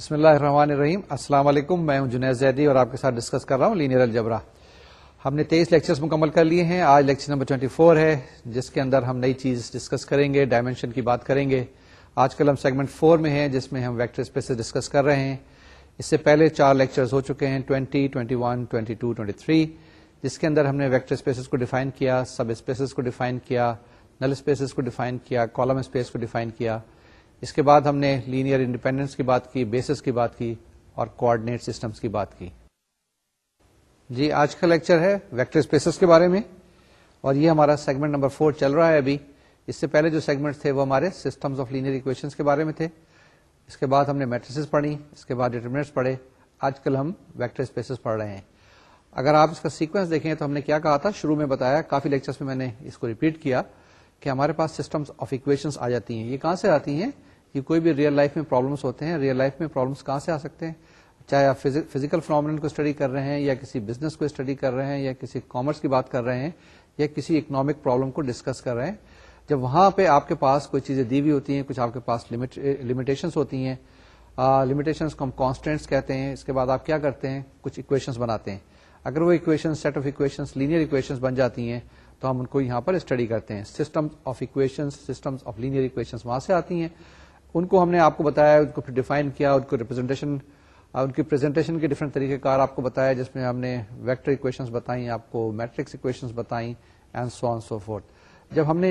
بسم اللہ الرحمن الرحیم السلام علیکم میں ہوں جنید زیدی اور آپ کے ساتھ ڈسکس کر رہا ہوں لینئر الجبرا ہم نے تیئیس لیکچرز مکمل کر لیے ہیں آج لیکچر نمبر 24 ہے جس کے اندر ہم نئی چیز ڈسکس کریں گے ڈائمینشن کی بات کریں گے آج کل ہم سیگمنٹ 4 میں ہیں جس میں ہم ویکٹر اسپیسز ڈسکس کر رہے ہیں اس سے پہلے چار لیکچر ہو چکے ہیں 20, 21, 22, 23 جس کے اندر ہم نے ویکٹر اسپیسز کو ڈیفائن کیا سب اسپیسیز کو ڈیفائن کیا نل اسپیسیز کو ڈیفائن کیا کالم اسپیس کو ڈیفائن کیا اس کے بعد ہم نے لینئر انڈیپینڈنس کی بات کی بیسس کی بات کی اور کوآڈینیٹ سسٹمس کی بات کی جی آج کا لیکچر ہے ویکٹر اسپیسز کے بارے میں اور یہ ہمارا سیگمنٹ نمبر فور چل رہا ہے ابھی اس سے پہلے جو سیگمنٹ تھے وہ ہمارے سسٹمس آف لینئر اکویشن کے بارے میں تھے اس کے بعد ہم نے میٹریسز پڑھی اس کے بعد ڈیٹرمنٹس پڑھے آج کل ہم ویکٹر اسپیسز پڑھ رہے ہیں اگر آپ اس کا سیکوینس دیکھیں تو ہم نے کیا کہا تھا شروع میں بتایا کافی لیکچرس میں میں نے اس کو ریپیٹ کیا کہ ہمارے پاس سسٹمس آف اکویشنس آ جاتی ہیں یہ کہاں سے آتی ہیں یہ کوئی بھی ریئل لائف میں پرابلمس ہوتے ہیں ریئل لائف میں پرابلمس کہاں سے آ سکتے ہیں چاہے آپ فزیکل فنامن کو اسٹڈی کر رہے ہیں یا کسی بزنس کو اسٹڈی کر رہے ہیں یا کسی کامرس کی بات کر رہے ہیں یا کسی اکنامک پرابلم کو ڈسکس کر رہے ہیں جب وہاں پہ آپ کے پاس کوئی چیزیں دی ہوئی ہوتی ہیں کچھ آپ کے پاس لمیٹیشنس ہوتی ہیں لمیٹیشنس کو ہم کانسٹینٹس کہتے ہیں اس کے بعد آپ کیا کرتے ہیں کچھ اکویشنس بناتے ہیں اگر وہ equation set of equation linear equation بن جاتی ہیں تو ہم ان کو یہاں پر اسٹڈی کرتے ہیں سسٹم آف اکویشن اکویشن وہاں سے آتی ہیں ان کو ہم نے آپ کو بتایا ان کو ڈیفائن کیا ان کو ریپرزینٹیشن ان کی پرزنٹیشن کے ڈفرینٹ طریقے کار آپ کو بتایا جس میں ہم نے ویکٹر اکویشن سو فورتھ جب ہم نے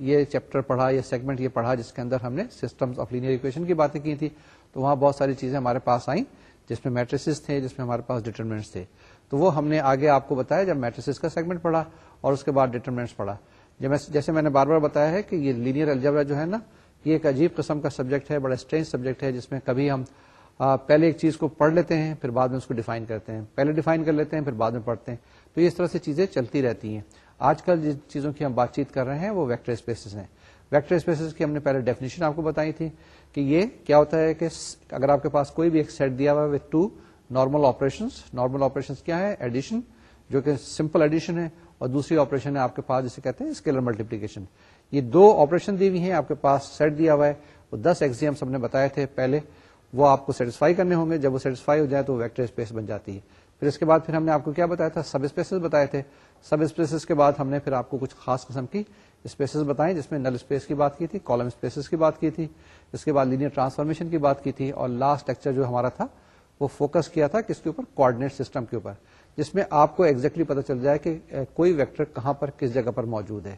یہ چیپٹر پڑھا یہ سیگمنٹ یہ پڑھا جس کے اندر ہم نے سسٹم آف لینئر اکویشن کی باتیں کی تھی تو وہاں بہت ساری چیزیں ہمارے پاس آئیں جس میں میٹریسز تھے جس میں ہمارے پاس ڈیٹرمنٹس تھے تو وہ ہم نے آگے آپ کو بتایا جب میٹریسز کا سیگمنٹ پڑھا اور اس کے بعد ڈیٹرمنٹس پڑھا جیسے میں نے بار بار بتایا ہے کہ یہ لینئر الجبرا جو ہے نا یہ ایک عجیب قسم کا سبجیکٹ ہے بڑا اسٹرینج سبجیکٹ ہے جس میں کبھی ہم پہلے ایک چیز کو پڑھ لیتے ہیں پھر بعد میں اس کو ڈیفائن کرتے ہیں پہلے ڈیفائن کر لیتے ہیں پھر بعد میں پڑھتے ہیں تو یہ اس طرح سے چیزیں چلتی رہتی ہیں آج کل جن چیزوں کی ہم بات چیت کر رہے ہیں وہ ویکٹر اسپیسیز ہیں ویکٹر اسپیسیز ہم نے پہلے ڈیفینیشن آپ کو بتائی تھی کہ یہ کیا ہوتا ہے کہ اگر آپ کے پاس کوئی بھی ایک سیٹ دیا ہوا with two normal operation normal operation کیا ہے ایڈیشن جو کہ سمپل ایڈیشن ہے اور دوسری آپریشن ہے آپ کے پاس جسے کہتے ہیں اسکیلر ملٹیپلیکیشن یہ دو آپریشن دی ہوئی ہیں آپ کے پاس سیٹ دیا ہوا ہے وہ دس ایگزیمس ہم نے بتایا تھے پہلے وہ آپ کو سیٹسفائی کرنے ہوں گے جب وہ سیٹسفائی ہو جائے تو ویکٹر اسپیس بن جاتی ہے پھر اس کے بعد پھر ہم نے آپ کو کیا بتایا تھا سب اسپیسیز بتائے تھے سب اسپیسیز کے بعد ہم نے پھر آپ کو کچھ خاص قسم کی اسپیسیز بتائیں جس میں نل اسپیس کی بات کی تھی کالم اسپیسیز کی بات کی تھی اس کے بعد لینئر ٹرانسفارمیشن کی بات کی تھی اور لاسٹ لیکچر جو ہمارا تھا وہ فوکس کیا تھا کس کے اوپر کوآڈینیٹ سسٹم کے اوپر جس میں آپ کو exactly پتا چل جائے کہ کوئی ویکٹر کہاں پر کس جگہ پر موجود ہے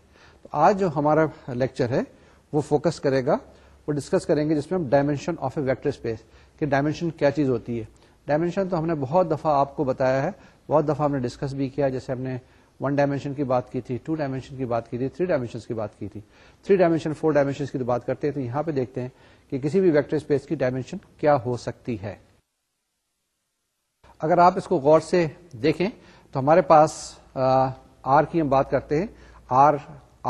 آج جو ہمارا لیکچر ہے وہ فوکس کرے گا وہ ڈسکس کریں گے جس میں ہم dimension of a vector space کہ ڈائمینشن کیا چیز ہوتی ہے ڈائمینشن تو ہم نے بہت دفعہ آپ کو بتایا ہے بہت دفعہ ہم نے ڈسکس بھی کیا جیسے ہم نے ون ڈائمینشن کی بات کی تھی ٹو ڈائمینشن کی بات کی تھی تھری ڈائمینشن کی بات کی تھی تھری ڈائمینشن فور ڈائمینشن کی بات کرتے ہیں تو یہاں پہ دیکھتے ہیں کہ کسی بھی ویکٹر اسپیس کی ڈائمینشن کیا ہو سکتی ہے اگر آپ اس کو غور سے دیکھیں تو ہمارے پاس آر کی ہم بات کرتے ہیں R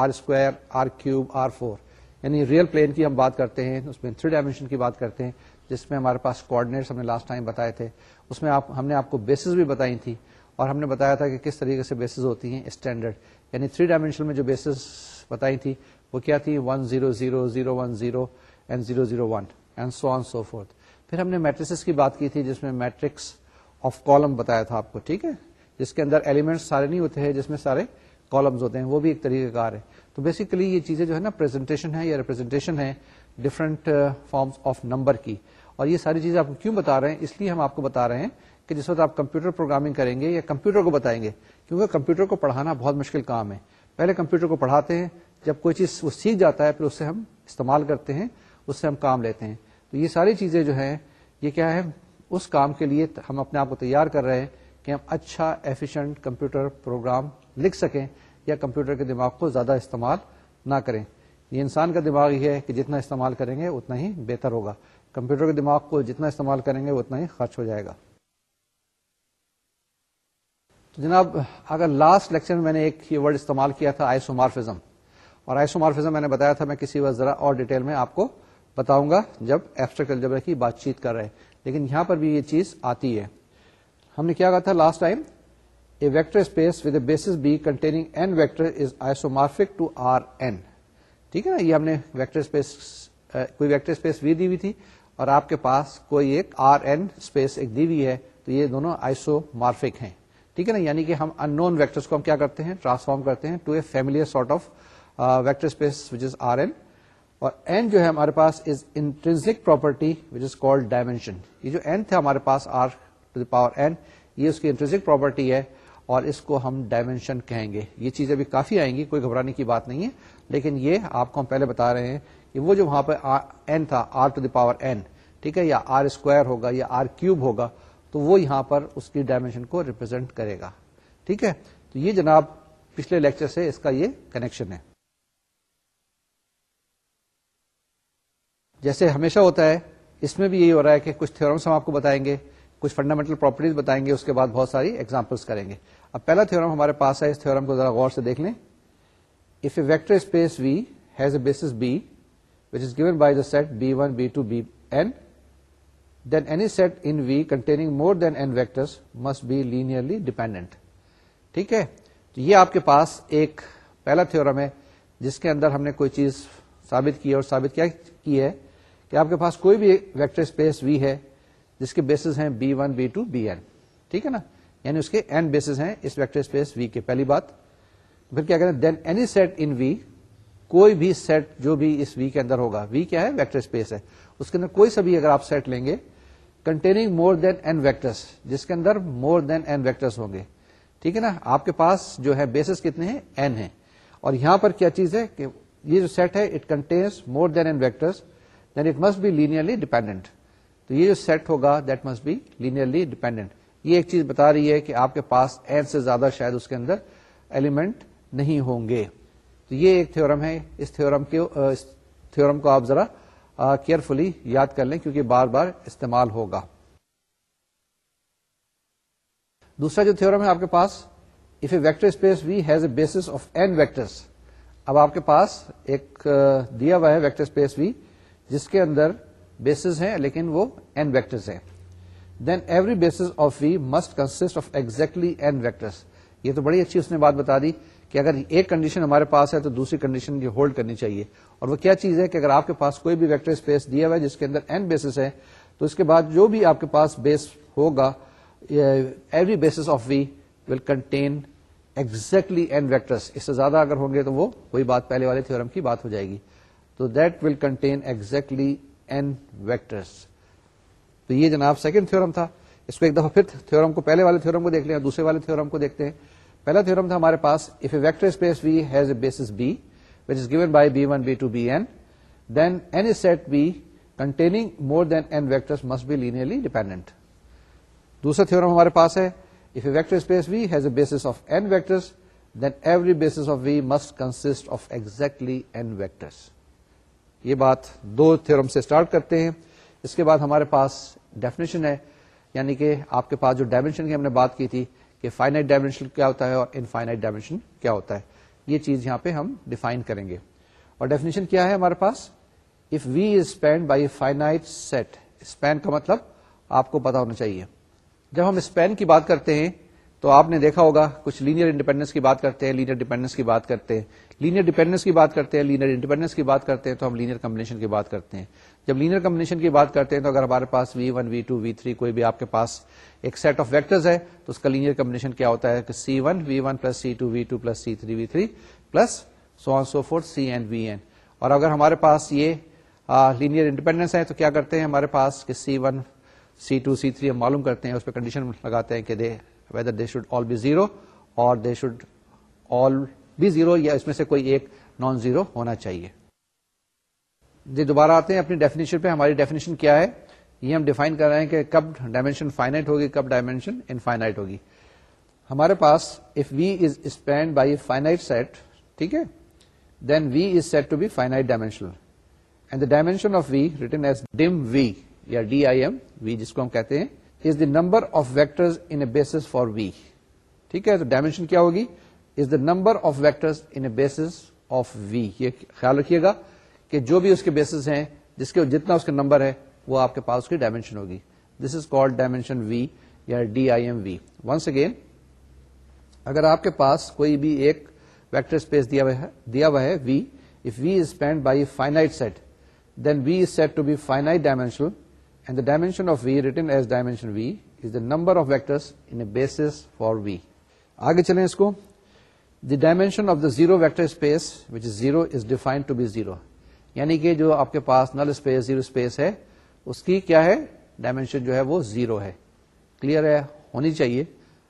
R square R cube R four یعنی ریئل پلین کی ہم بات کرتے ہیں اس میں تھری ڈائمینشن کی بات کرتے ہیں جس میں ہمارے پاس کوآڈینیٹس ہم نے لاسٹ ٹائم بتائے تھے اس میں آپ ہم نے آپ کو بیسز بھی بتائی تھی اور ہم نے بتایا تھا کہ کس طریقے سے بیسز ہوتی ہیں اسٹینڈرڈ یعنی تھری ڈائمینشن میں جو بیسز بتائی تھی وہ کیا تھی one zero zero zero one zero and zero zero one and so on so fourth پھر ہم نے میٹرسز کی بات کی تھی جس میں میٹرکس آف کالم بتایا تھا آپ کو ٹھیک ہے جس کے اندر ایلیمنٹس سارے نہیں ہوتے ہیں جس میں سارے کالمز ہوتے ہیں وہ بھی ایک طریقہ کار ہے تو بیسیکلی یہ چیزیں جو ہے نا پریزنٹیشن ہے یا ریپرزینٹیشن ہے ڈفرنٹ فارمس آف نمبر کی اور یہ ساری چیزیں آپ کو کیوں بتا رہے ہیں اس لیے ہم آپ کو بتا رہے ہیں کہ جس وقت آپ کمپیوٹر پروگرامنگ کریں گے یا کمپیوٹر کو بتائیں گے کیونکہ کمپیوٹر کو پڑھانا بہت مشکل کام ہے پہلے کمپیوٹر کو پڑھاتے ہیں جب کوئی چیز وہ سیکھ جاتا ہے پھر اس سے ہم استعمال کرتے ہیں اس سے ہم کام لیتے ہیں تو یہ ساری چیزیں جو ہیں یہ کیا ہے اس کام کے لیے ہم اپنے آپ کو تیار کر رہے ہیں کہ ہم اچھا ایفیشینٹ کمپیوٹر پروگرام لکھ سکیں یا کمپیوٹر کے دماغ کو زیادہ استعمال نہ کریں یہ انسان کا دماغ یہ ہے کہ جتنا استعمال کریں گے اتنا ہی بہتر ہوگا کمپیوٹر کے دماغ کو جتنا استعمال کریں گے اتنا ہی خرچ ہو جائے گا تو جناب اگر لاسٹ لیکچر میں نے ایک یہ ورڈ استعمال کیا تھا آئسومارفزم اور آئسومارفزم میں نے بتایا تھا میں کسی وقت ذرا اور ڈیٹیل میں آپ کو بتاؤں گا جب ایکسٹرا کل جب بات چیت کر رہے لیکن یہاں پر بھی یہ چیز آتی ہے ہم نے کیا کہا تھا last time vector space with base B containing ویکٹرفک to R N ٹھیک ہے نا یہ ہم نے ویکٹر اسپیس کوئی ویکٹر اسپیس وی دی ہوئی تھی اور آپ کے پاس کوئی ایک آر این اسپیس ایک دی ہوئی ہے تو یہ دونوں آئسو مارفک ٹھیک ہے نا یعنی کہ ہم ان نون ویکٹرس کو ہم کیا کرتے ہیں ٹرانسفارم کرتے ہیں to a sort of vector space which is R n اور این جو ہے ہمارے پاس is intrinsic property which is called dimension یہ جو این تھا ہمارے پاس R to the power n یہ اس کی پراپرٹی ہے اور اس کو ہم ڈائمینشن کہیں گے یہ چیزیں بھی کافی آئیں گی کوئی گھبرانے کی بات نہیں ہے لیکن یہ آپ کو ہم پہلے بتا رہے ہیں کہ وہ جو وہاں پہ تھا R to the power n ٹھیک ہے یا آر اسکوائر ہوگا یا آر کیوب ہوگا تو وہ یہاں پر اس کی ڈائمینشن کو ریپرزینٹ کرے گا ٹھیک ہے تو یہ جناب پچھلے لیکچر سے اس کا یہ کنیکشن ہے جیسے ہمیشہ ہوتا ہے اس میں بھی یہی ہو رہا ہے کہ کچھ تھیورمس ہم آپ کو بتائیں گے کچھ فنڈامنٹل پراپرٹیز بتائیں گے اس کے بعد بہت ساری ایگزامپلس کریں گے اب پہلا تھورم ہمارے پاس ہے اس تھورم کو ذرا غور سے دیکھ لیں if a vector space V has a basis B which is given by the set B one B two B n then any set in V containing more than n vector must be linearly dependent ٹھیک ہے تو یہ آپ کے پاس ایک پہلا theorem ہے جس کے اندر ہم نے کوئی چیز ثابت کی اور ثابت کیا کی ہے کہ آپ کے پاس کوئی بھی ویکٹر اسپیس وی ہے جس کے بیسز ہیں B one B two B n ٹھیک ہے نا یعنی اس کے این بیسز ہیں اس ویکٹر اسپیس وی کے پہلی بات پھر کیا کہتے ہیں then any set in V کوئی بھی سیٹ جو بھی اس وی کے اندر ہوگا وی کیا ہے ویکٹر اسپیس ہے اس کے اندر کوئی سا بھی اگر آپ سیٹ لیں گے containing more than N vectors جس کے اندر مور دین این ویکٹرس ہوں گے ٹھیک ہے نا آپ کے پاس جو ہے بیسس کتنے ہیں این ہیں اور یہاں پر کیا چیز ہے کہ یہ جو سیٹ ہے it contains more than n vectors then it must be linearly dependent تو یہ جو سیٹ ہوگا that must be linearly dependent یہ ایک چیز بتا رہی ہے کہ آپ کے پاس این سے زیادہ شاید اس کے اندر ایلیمنٹ نہیں ہوں گے تو یہ ایک تھورم ہے اس اس کے کو آپ ذرا کیئرفلی یاد کر لیں کیونکہ بار بار استعمال ہوگا دوسرا جو تھورم ہے آپ کے پاس if a vector space V has a base of n vectors اب آپ کے پاس ایک دیا ہوا ہے ویکٹر اسپیس وی جس کے اندر بیسز ہیں لیکن وہ این ویکٹرز ہیں then every base of V must consist of exactly vectors یہ تو بڑی اچھی اس نے بات بتا دی کہ اگر ایک کنڈیشن ہمارے پاس ہے تو دوسری کنڈیشن ہولڈ کرنی چاہیے اور وہ کیا چیز ہے کہ اگر آپ کے پاس کوئی بھی ویکٹر اسپیس دیا ہوا ہے جس کے اندر این بیسز ہے تو اس کے بعد جو بھی آپ کے پاس بیس ہوگا every base of V will contain exactly n vectors اس سے زیادہ اگر ہوں گے تو وہ وہی بات پہلے والے تھورم کی بات ہو جائے گی تو that will contain exactly vectors تو یہ جناب سیکنڈ تھا اس کو ایک دفعہ پھر تھورم کو پہلے والے تھورم کو دیکھ لیں دوسرے والے تھورم کو دیکھتے ہیں پہلا تھا ہمارے پاس if a vector space V has a base which is given by B one B two B n then n set B containing more than n vector must be linearly dependent دوسرا theorem ہمارے پاس ہے if a vector space V has a base of n vectors then every base of V must consist of exactly n vectors یہ بات دو theorem سے start کرتے ہیں اس کے بعد ہمارے پاس ڈیفینیشن ہے یعنی کہ آپ کے پاس جو ڈائمینشن کی ہم نے بات کی تھی کہ فائنائٹ ڈائمینشن کیا ہوتا ہے اور انفائنائٹ ڈائمینشن کیا ہوتا ہے یہ چیز یہاں پہ ہم ڈیفائن کریں گے اور ڈیفینیشن کیا ہے ہمارے پاس if V is spanned by set span کا مطلب آپ کو پتا ہونا چاہیے جب ہم اسپین کی بات کرتے ہیں تو آپ نے دیکھا ہوگا کچھ لینئر انڈیپینڈنس کی بات کرتے ہیں لینئر ڈیپینڈنس کی بات کرتے ہیں لینئر ڈیپینڈنس کی بات کرتے ہیں لینئر انڈیپینڈنس کی بات کرتے ہیں تو ہم لینئر کمبنیشن کی بات کرتے ہیں جب لینئر کمبنیشن کی بات کرتے ہیں تو اگر ہمارے پاس پاس V V V one two three کوئی بھی آپ کے ایک سیٹ آف ویکٹرز ہے تو اس کا لینئر کمبنیشن کیا ہوتا ہے کہ C one V one plus C two V two plus C three V three plus so so forth C n V n اور اگر ہمارے پاس یہ لینئر انڈیپینڈنس ہے تو کیا کرتے ہیں ہمارے پاس کہ C C C one two three ہم معلوم کرتے ہیں اس پہ کنڈیشن لگاتے ہیں کہ they should all be zero اور اس میں سے کوئی ایک نان زیرو ہونا چاہیے جی دوبارہ آتے ہیں اپنی ڈیفینیشن پہ ہماری ڈیفینیشن کیا ہے یہ ہم ڈیفائن کر رہے ہیں کہ کب ڈائمینشن فائنائٹ ہوگی کب ڈائمینشن انفائنائٹ ہوگی ہمارے پاس if V is spanned by a finite set ٹھیک ہے then V is set to be finite dimensional and the dimension of V written as dim V یا ڈی آئی ایم وی جس کو ہم کہتے ہیں is the number of vectors in basis for V ٹھیک ہے تو ڈائمینشن کیا ہوگی is the number of vector basis of V یہ خیال رکھیے گا کہ جو بھی اس کے بیسز ہیں جس کے جتنا اس کا نمبر ہے وہ آپ کے پاس اس کی ڈائمینشن ہوگی this is called dimension V یا D I M V once again اگر آپ کے پاس کوئی بھی ایک ویکٹر اسپیس دیا ہوا ہے V if V is spanned by finite set then V is set to be finite dimensional and the dimension of V written as dimension V is the number of vectors in a basis for V. آگے چلیں اس کو the dimension of the zero vector space which is zero is defined to be zero یعنی کہ جو آپ کے پاس نل اسپیس زیرو اسپیس ہے اس کی کیا ہے ڈائمینشن جو ہے وہ زیرو ہے کلیئر ہے ہونی چاہیے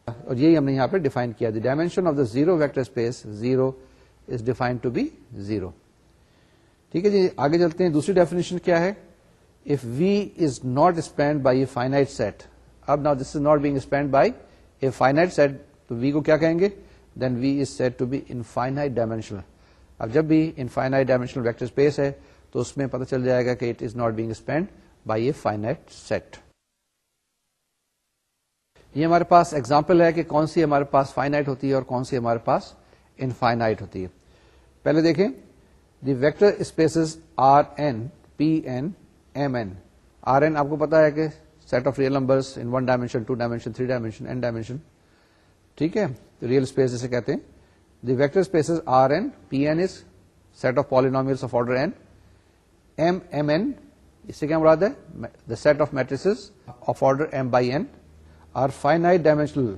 اور یہی ہم نے یہاں پہ ڈیفائن کیا the dimension of the zero vector space zero is defined to be zero ٹھیک ہے جی آگے چلتے ہیں دوسری ڈیفینیشن کیا ہے V is not spanned by a finite set اب نا this is not being spanned by a تو وی کو کیا کہیں گے then V is set to be infinite dimensional اب جب بھی انفائنا ڈائمینشنل ویکٹر اسپیس ہے تو اس میں پتہ چل جائے گا کہ it is not being spanned by a finite set یہ ہمارے پاس ایگزامپل ہے کہ کون سی ہمارے پاس فائنائٹ ہوتی ہے اور کون سی ہمارے پاس انفائنائٹ ہوتی ہے پہلے دیکھیں the vector spaces R n P n M n R n آپ کو پتا ہے کہ set of real number in one dimension two dimension three dimension n dimension ٹھیک ہے ریئل اسپیس جسے کہتے ہیں the vector spaces R n P n is set of polynomial of order n M M n اس سے کیا مراد ہے the set of matrices of order M by n are finite dimensional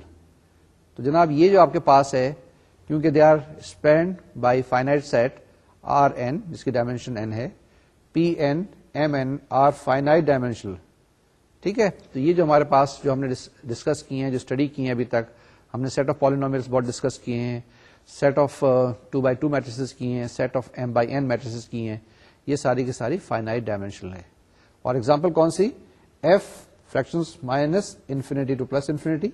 تو جناب یہ جو آپ کے پاس ہے کیونکہ they are spanned by finite set R n جس کی ڈائمینشن این ہے P n M n are finite dimensional ٹھیک ہے تو یہ جو ہمارے پاس جو ہم نے ڈسکس کیے ہیں جو اسٹڈی کی ہیں ابھی تک ہم نے سیٹ آف پالینومیلس بہت ڈسکس کیے ہیں set of two by two matrices کیے ہیں set of M by n matrices کیے ہیں یہ ساری کی ساری فائنائٹ ڈائمینشنل ہے اور ایگزامپل کون سی F fraction minus infinity to plus infinity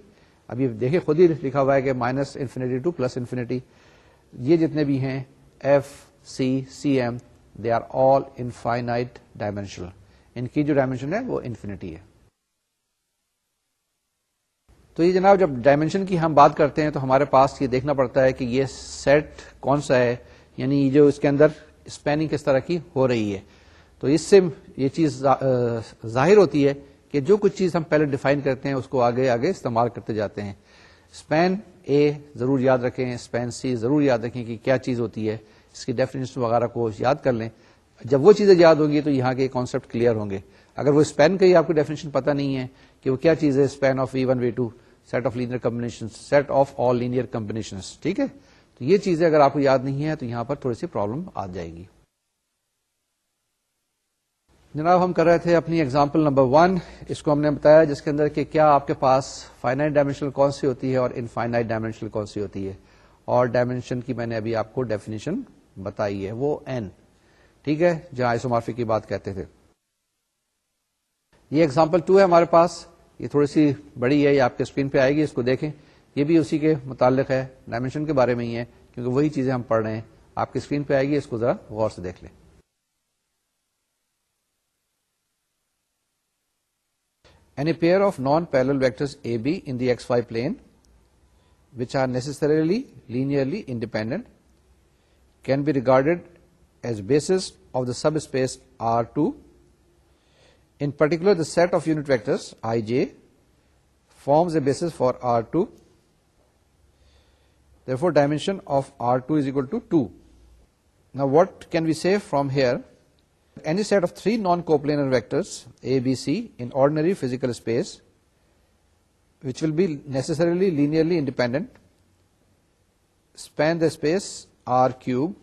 اب یہ دیکھیں خود ہی لکھا ہوا ہے کہ minus infinity to plus infinity یہ جتنے بھی ہیں F C C M they are all infinite dimensional ان کی جو ڈائمینشن ہے وہ انفینٹی ہے تو یہ جناب جب ڈائمینشن کی ہم بات کرتے ہیں تو ہمارے پاس یہ دیکھنا پڑتا ہے کہ یہ سیٹ کون سا ہے یعنی جو اس کے اندر اسپینگ کس طرح کی ہو رہی ہے تو اس سے یہ چیز ظاہر ہوتی ہے کہ جو کچھ چیز ہم پہلے ڈیفائن کرتے ہیں اس کو آگے آگے استعمال کرتے جاتے ہیں اسپین اے ضرور یاد رکھیں اسپین سی ضرور یاد رکھیں کہ کیا چیز ہوتی ہے اس کی ڈیفینیشن وغیرہ کو یاد کر لیں جب وہ چیزیں یاد ہوگی تو یہاں کے کانسیپٹ کلیئر ہوں گے اگر وہ اسپین کا ہی آپ کو ڈیفینیشن پتا نہیں ہے کہ وہ کیا چیز ہے span of one V two set of linear set of all linear combination ٹھیک ہے تو یہ چیزیں اگر آپ کو یاد نہیں ہے تو یہاں پر تھوڑی سی پرابلم آ جائے گی جناب ہم کر رہے تھے اپنی ایگزامپل نمبر ون اس کو ہم نے بتایا جس کے اندر کہ کیا آپ کے پاس فائنائٹ ڈائمینشنل کون سی ہوتی ہے اور انفائنائٹ ڈائمینشنل کون سی ہوتی ہے اور ڈائمینشن کی میں نے ابھی آپ کو ڈیفینیشن بتائی ہے وہ این ٹھیک ہے جہاں آئسومارفی کی بات کہتے تھے یہ اگزامپل ٹو ہے ہمارے پاس یہ تھوڑی سی بڑی ہے یہ آپ کے اسکرین پہ آئے گی اس کو دیکھیں یہ بھی اسی کے متعلق ہے ڈائمینشن کے بارے میں ہی ہے کیونکہ وہی چیزیں ہم پڑھ رہے ہیں آپ کی اسکرین پہ آئے گی اس کو ذرا غور سے دیکھ لیں pair of non parallel vector which are necessarily linearly independent can be regarded as basis of the subspace R2. In particular, the set of unit vectors Ij forms a basis for R2. Therefore, dimension of R2 is equal to 2. Now, what can we say from here? Any set of three non-coplanar vectors A, B, C in ordinary physical space, which will be necessarily linearly independent, span the space r cube.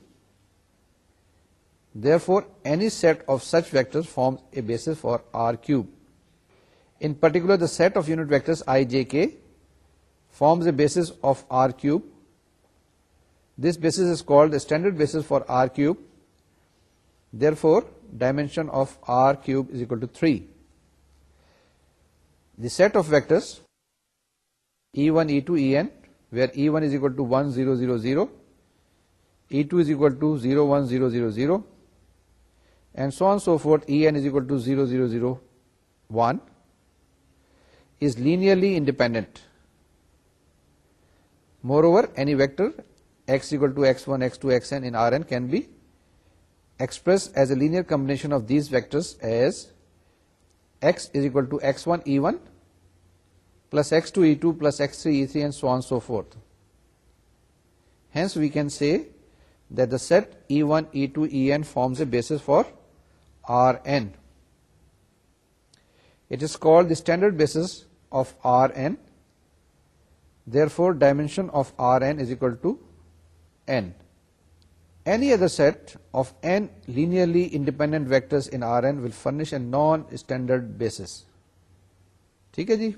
Therefore, any set of such vectors forms a basis for r cube. In particular, the set of unit vectors I, j, k forms a basis of r cube. This basis is called the standard basis for r cube. Therefore, dimension of r cube is equal to 3. The set of vectors e1, e2, en, where e1 is equal to 1, 0, 0, 0 E2 is equal to 0, 1, 0, 0, 0, and so on so forth. En is equal to 0, 0, 0, 1 is linearly independent. Moreover, any vector x equal to x1, x2, xn in Rn can be expressed as a linear combination of these vectors as x is equal to x1, e1 plus x2, e2 plus x3, e3, and so on so forth. Hence, we can say that the set E1, E2, EN forms a basis for Rn. It is called the standard basis of Rn. Therefore, dimension of Rn is equal to n. Any other set of n linearly independent vectors in Rn will furnish a non-standard basis. ٹھیک ہے جی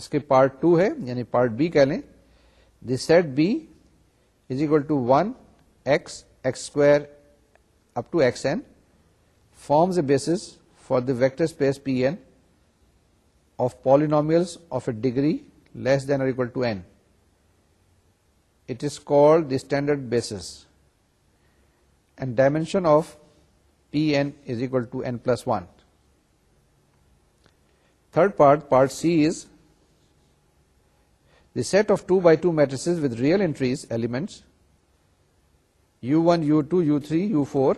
اس کے part 2 ہے یعنی part B کہہ لیں the set B is equal to x, x square up to xn forms a basis for the vector space Pn of polynomials of a degree less than or equal to n. It is called the standard basis, and dimension of Pn is equal to n plus 1. Third part, part C, is the set of 2 by 2 matrices with real entries, elements, U1, U2, U3, U4,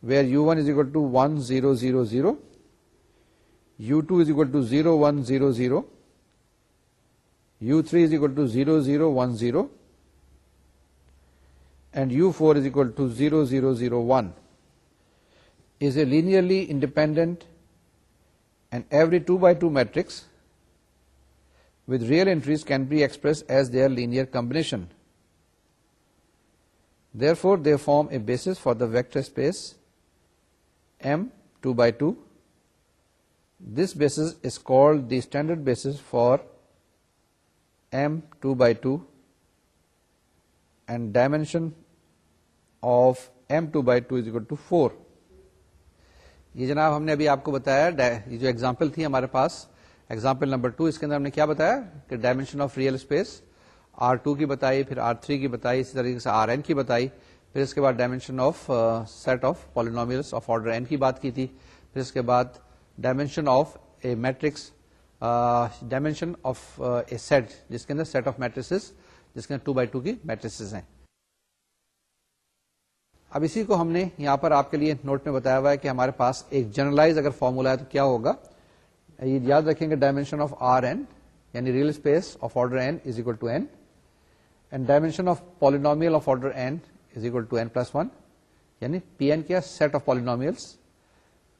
where U1 is equal to 1, 0, 0, 0, U2 is equal to 0, 1, 0, 0, U3 is equal to 0, 0, 1, 0, and U4 is equal to 0, 0, 0, 1, is a linearly independent and every 2 by 2 matrix with real entries can be expressed as their linear combination. Therefore they form a base for the vector space M two by two this base is call the standard basis for M two by two and dimension of M two by two is equal to four یہ جناب ہم نے ابھی آپ کو بتایا یہ جو ایگزامپل تھی ہمارے پاس ایگزامپل نمبر ٹو اس کے اندر ہم نے کیا بتایا کہ dimension of real space R two کی بتائی پھر آر تھری کی بتائی اسی طریقے سے آر این کی بتائی پھر اس کے بعد dimension of set of polynomials of order n کی کی بات تھی پھر اس کے بعد dimension of a matrix dimension of a set جس کے اندر سیٹ آف جس کے اندر ٹو بائی ٹو کی میٹرس ہیں اب اسی کو ہم نے یہاں پر آپ کے لیے نوٹ میں بتایا ہوا ہے کہ ہمارے پاس ایک جرنلائز اگر فارمولا ہے تو کیا ہوگا یہ یاد رکھیں گے ڈائمینشن آف آر این یعنی real space of order n n is equal to and dimension of polynomial of order is equal to plus one یعنی پی این کیا سیٹ آف پالینومیلس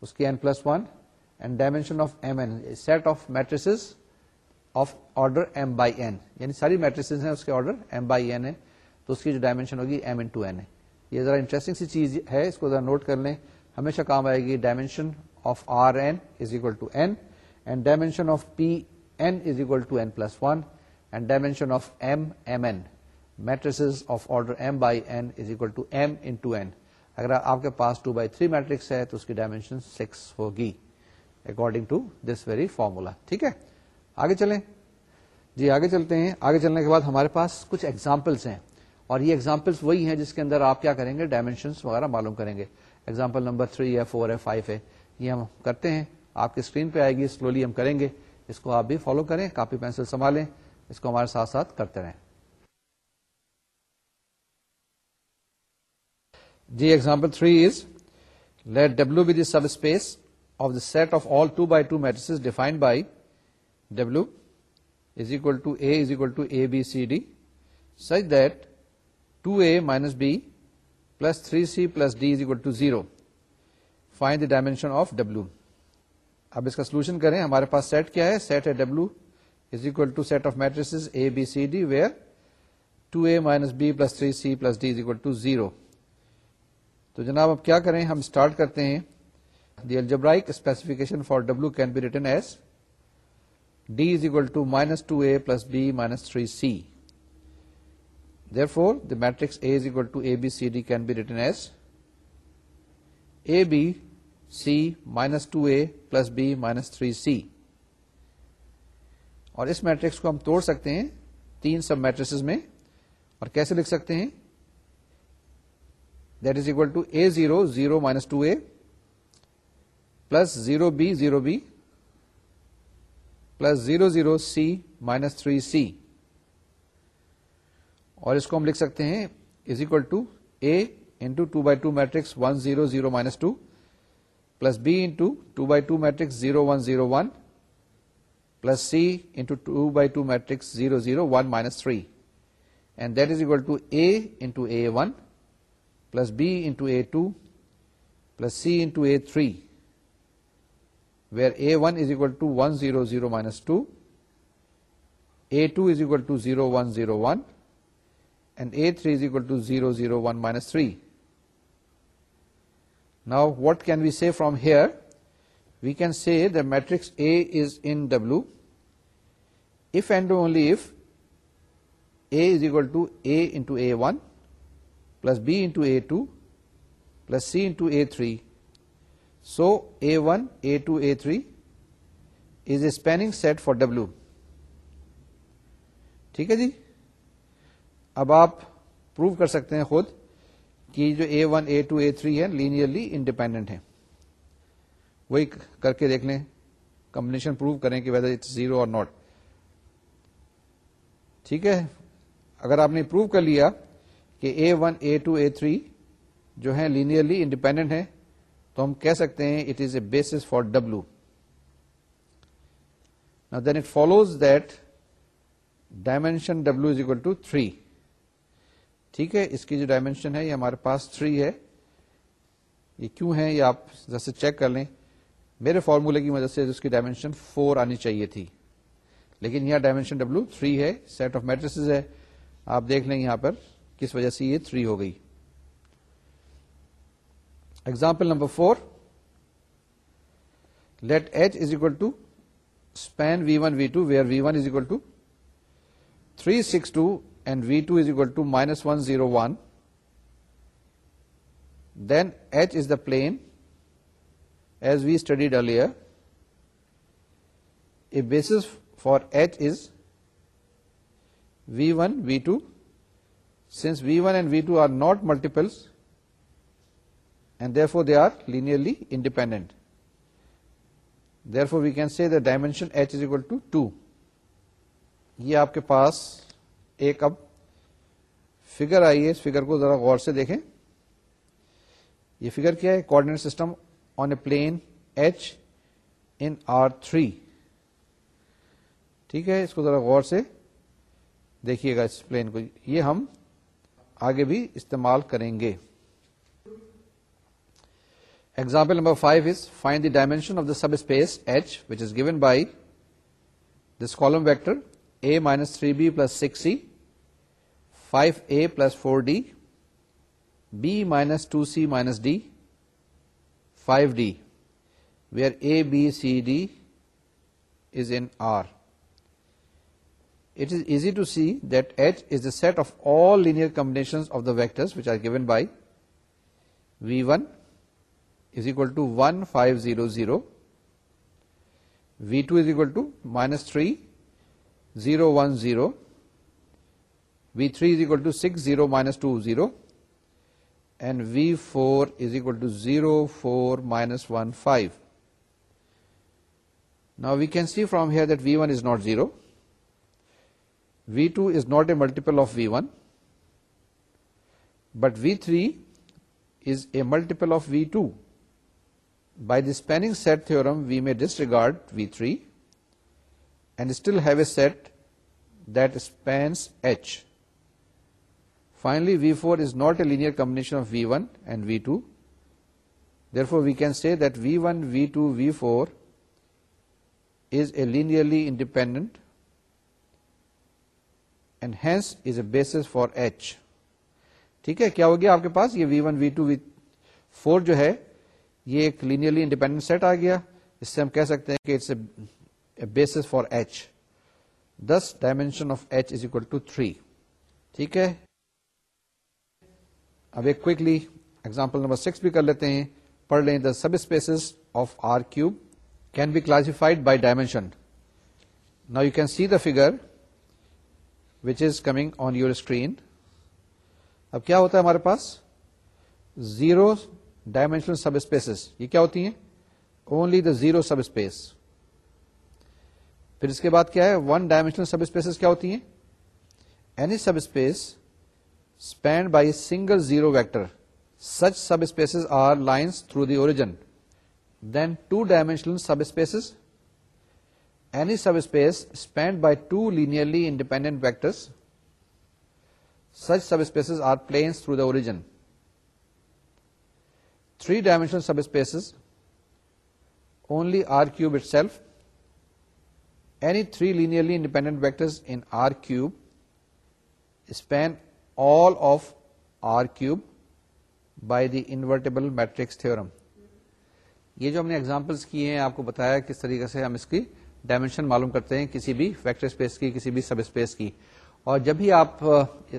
اس کی plus one and dimension of M n set of of order by یعنی ساری matrices ہیں اس کے order by ہے تو اس کی جو ڈائمینشن ہوگی ایم ان ٹو این ہے یہ ذرا انٹرسٹنگ سی چیز ہے اس کو ذرا نوٹ کر لیں ہمیشہ کام آئے گی dimension of R n is equal to n and dimension of P n is equal to n plus one and dimension of M M n matrices of order M by n is equal to M into n اگر آپ کے پاس two by three matrix ہے تو اس کی dimension six ہوگی according to this very formula ٹھیک ہے آگے چلیں جی آگے چلتے ہیں آگے چلنے کے بعد ہمارے پاس کچھ ایگزامپلس ہیں اور یہ ایگزامپلس وہی ہیں جس کے اندر آپ کیا کریں گے ڈائمینشنس وغیرہ معلوم کریں گے ایگزامپل نمبر تھری ہے فور ہے فائیو ہے یہ ہم کرتے ہیں آپ کی اسکرین پہ آئے گی سلولی ہم کریں گے اس کو آپ بھی فالو کریں کاپی پینسل سنبھالیں اس کو ہمارے ساتھ ساتھ کرتے رہیں جی example three is let W be the subspace of the set of all by two matrices defined by W is equal to A is equal to A B C D such that two A minus B plus three C plus D is equal to zero find the dimension of W اب اس کا solution کریں ہمارے پاس set کیا ہے set ہے W is equal to set of matrices A B C D where two A minus B plus three C plus D is equal to zero تو جناب اب کیا کریں ہم اسٹارٹ کرتے ہیں the algebraic specification for W can be written as D is equal to minus two A plus B minus three C therefore the matrix A is equal to A B C D can be written as A B C minus two A plus B minus three C اور اس matrix کو ہم توڑ سکتے ہیں تین سب mattress میں اور کیسے لکھ سکتے ہیں that is equal to A zero zero minus two A plus zero B zero B plus zero zero C minus three C اور اس کو ہم لکھ سکتے ہیں is equal to A into two by two matrix one zero zero minus two plus B into two by two matrix zero one zero one plus C into two by two matrix zero zero one minus three and that is equal to A into A one plus B into A2 plus C into A3, where A1 is equal to 100 minus 2, A2 is equal to 0101, and A3 is equal to 001 minus 3. Now what can we say from here? We can say the matrix A is in W if and only if A is equal to A into A1 plus B into A two plus C into A three so A one A two A three is a spanning set for W ٹھیک ہے جی اب آپ prove کر سکتے ہیں خود کہ جو a one a two a three ہے لینئرلی انڈیپینڈنٹ ہے وہی کر کے دیکھ لیں کمبنیشن پروو کریں کہ whether it's zero or not ٹھیک ہے اگر آپ نے پروو کر لیا کہ A one A two A three جو ہے لینئرلی انڈیپینڈنٹ ہے تو ہم کہہ سکتے ہیں it is a base for W then it follows that dimension W is equal to three ٹھیک ہے اس کی جو ڈائمینشن ہے یہ ہمارے پاس تھری ہے یہ کیوں ہے یہ آپ جیسے چیک کر لیں میرے فارمولہ کی مدد سے اس کی ڈائمینشن فور آنی چاہیے تھی لیکن یہاں ڈائمینشن ڈبلو تھری ہے سیٹ آف میٹریس ہے آپ دیکھ لیں یہاں پر وجہ سے یہ تھری ہو گئی example number four let H is equal to span V one V two where V one is equal to three six two and V two is equal to minus one zero one then H is the plane as we studied earlier layer a base for H is V one V two since V one and V two are not multiples and therefore they are linearly independent therefore we can see the dimension H is equal to two یہ آپ کے پاس ایک اب figure آئی ہے اس figure کو ذرا غور سے دیکھیں یہ فگر کیا ہے coordinate system on a plane H in R three ٹھیک ہے اس کو ذرا غور سے دیکھیے گا اس پلین کو یہ ہم آگے بھی استعمال کریں گے example number five is find the dimension of the subspace H which is given by this column vector A minus three B plus six C five A plus four D B minus two C minus D five D where A B C D is in R It is easy to see that H is the set of all linear combinations of the vectors which are given by V1 is equal to 1, 5, 0, 0. V2 is equal to minus 3, 0, 1, 0. V3 is equal to 6, 0, minus 2, 0. And V4 is equal to 0, 4, minus 1, 5. Now we can see from here that V1 is not 0. V2 is not a multiple of V1, but V3 is a multiple of V2. By the spanning set theorem, we may disregard V3 and still have a set that spans H. Finally, V4 is not a linear combination of V1 and V2. Therefore, we can say that V1, V2, V4 is a linearly independent and hence is a base for H ٹھیک ہے کیا ہو گیا آپ کے پاس یہ V one V two V four جو ہے یہ ایک لینئرلی انڈیپینڈنٹ سیٹ آ گیا اس سے ہم کہہ سکتے ہیں کہ it's a for H H this dimension of is equal to three ٹھیک ہے اب ایک کوکلی ایگزامپل نمبر سکس بھی کر لیتے ہیں پڑھ لیں the subspaces of R cube can be classified by dimension نا you can see the figure which is coming on your screen اب کیا ہوتا ہے ہمارے پاس زیرو ڈائمینشنل سب اسپیسیز یہ کیا ہوتی ہیں only the zero subspace پھر اس کے بعد کیا ہے ون ڈائمینشنل سب اسپیسیز کیا ہوتی ہیں any subspace spanned by single zero vector such subspaces are lines through the origin then two dimensional subspaces any subspace spanned by two linearly independent vectors such subspaces are planes through the origin three dimensional subspaces only r cube itself any three linearly independent vectors in r cube span all of r cube by the invertible matrix theorem یہ جو ہم نے examples کی ہیں آپ کو بتایا کس طریقے سے ہم اس کی ڈائمینشن معلوم کرتے ہیں کسی بھی فیکٹری اسپیس کی کسی بھی سب اسپیس کی اور جب بھی آپ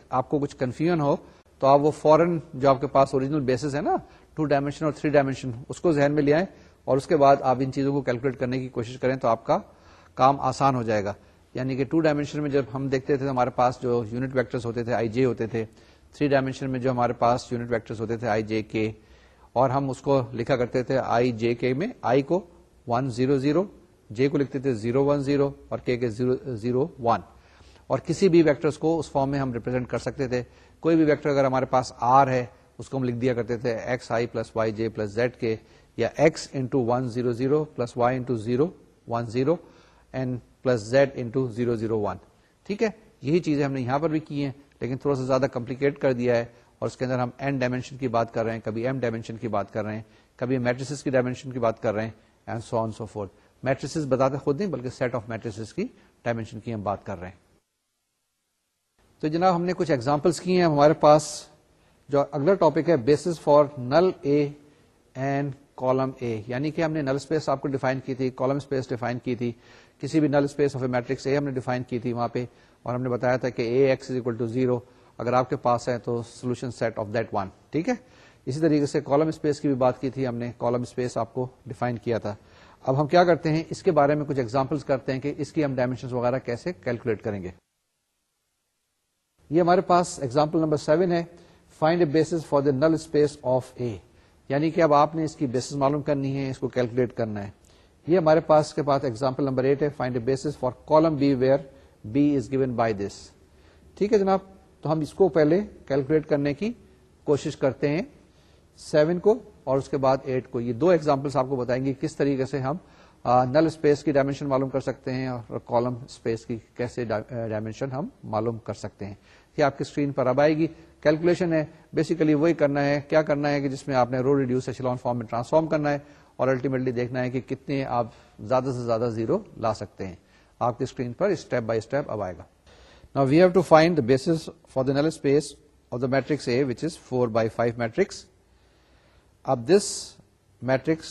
آپ کو کچھ کنفیوژن ہو تو آپ وہ فورن جو آپ کے پاس اوریجنل بیسز ہے نا ٹو ڈائمینشن اور تھری ڈائمینشن اس کو ذہن میں لے آئیں اور اس کے بعد آپ ان چیزوں کو کیلکولیٹ کرنے کی کوشش کریں تو آپ کا کام آسان ہو جائے گا یعنی کہ ٹو ڈائمینشن میں جب ہم دیکھتے تھے ہمارے پاس جو یونٹ ویکٹرس ہوتے تھے آئی جے ہوتے تھے تھری ڈائمینشن میں جو ہمارے پاس یونٹ ویکٹرس ہوتے تھے آئی جے کے اور ہم اس کو لکھا کرتے تھے آئی جے کے میں آئی کو ون زیرو زیرو جے کو لکھتے تھے زیرو ون زیرو اور کے کے زیرو ون اور کسی بھی ویکٹرز کو اس فارم میں ہم ریپرزینٹ کر سکتے تھے کوئی بھی ویکٹر اگر ہمارے پاس آر ہے اس کو ہم لکھ دیا کرتے تھے X I plus Y J plus Z K یا X into one zero zero plus Y into zero one zero and plus Z into zero zero one ٹھیک ہے یہی چیزیں ہم نے یہاں پر بھی کی ہیں لیکن تھوڑا سا زیادہ کمپلیکیٹ کر دیا ہے اور اس کے اندر ہم این ڈائمینشن کی بات کر رہے ہیں کبھی ایم ڈائمینشن کی بات کر رہے ہیں کبھی میٹریس کی ڈائمینشن کی بات کر رہے ہیں and so so on matrices بتاتے خود نہیں بلکہ سیٹ آف میٹریس کی ڈائمینشن کی ہم بات کر رہے ہیں تو جناب ہم نے کچھ ایگزامپلس کیے ہمارے پاس جو اگلا ٹاپک ہے basis for null A and column A یعنی کہ ہم نے نل اسپیس آپ کو ڈیفائن کی تھی کالم اسپیس ڈیفائن کی تھی کسی بھی null space of a matrix A ہم نے ڈیفائن کی تھی وہاں پہ اور ہم نے بتایا تھا کہ A X is equal to zero اگر آپ کے پاس ہے تو solution set of that one ٹھیک ہے اسی طریقے سے کالم اسپیس کی بھی بات کی تھی ہم نے کالم اسپیس آپ کو ڈیفائن کیا تھا اب ہم کیا کرتے ہیں اس کے بارے میں کچھ ایگزامپل کرتے ہیں کہ اس کی ہم ڈائمینشن وغیرہ کیسے کیلکولیٹ کریں گے یہ ہمارے پاس ایگزامپل نمبر سیون ہے find a for the null space of A یعنی کہ اب آپ نے اس کی بیسس معلوم کرنی ہے اس کو کیلکولیٹ کرنا ہے یہ ہمارے پاس کے پاس ایگزامپل نمبر ایٹ ہے find a basis for column B where B is given by this ٹھیک ہے جناب تو ہم اس کو پہلے کیلکولیٹ کرنے کی کوشش کرتے ہیں سیون کو اور اس کے بعد ایٹ کو یہ دو ایگزامپلس آپ کو بتائیں گے کس طریقے سے ہم نل اسپیس کی ڈائمینشن معلوم کر سکتے ہیں اور کالم اسپیس کی کیسے ڈائمینشن ہم معلوم کر سکتے ہیں یہ آپ کی اسکرین پر اب آئے گی کیلکولیشن ہے بیسیکلی وہی کرنا ہے کیا کرنا ہے کہ جس میں آپ نے رو ریڈیوس ایچلون فارم میں ٹرانسفارم کرنا ہے اور الٹیمیٹلی دیکھنا ہے کہ کتنے آپ زیادہ سے زیادہ زیرو لا سکتے ہیں آپ کی اسکرین پر اسٹیپ بائی اسٹیپ اب آئے گا نا we have to find the basis for the null space of the matrix A which is four by five matrix اب this matrix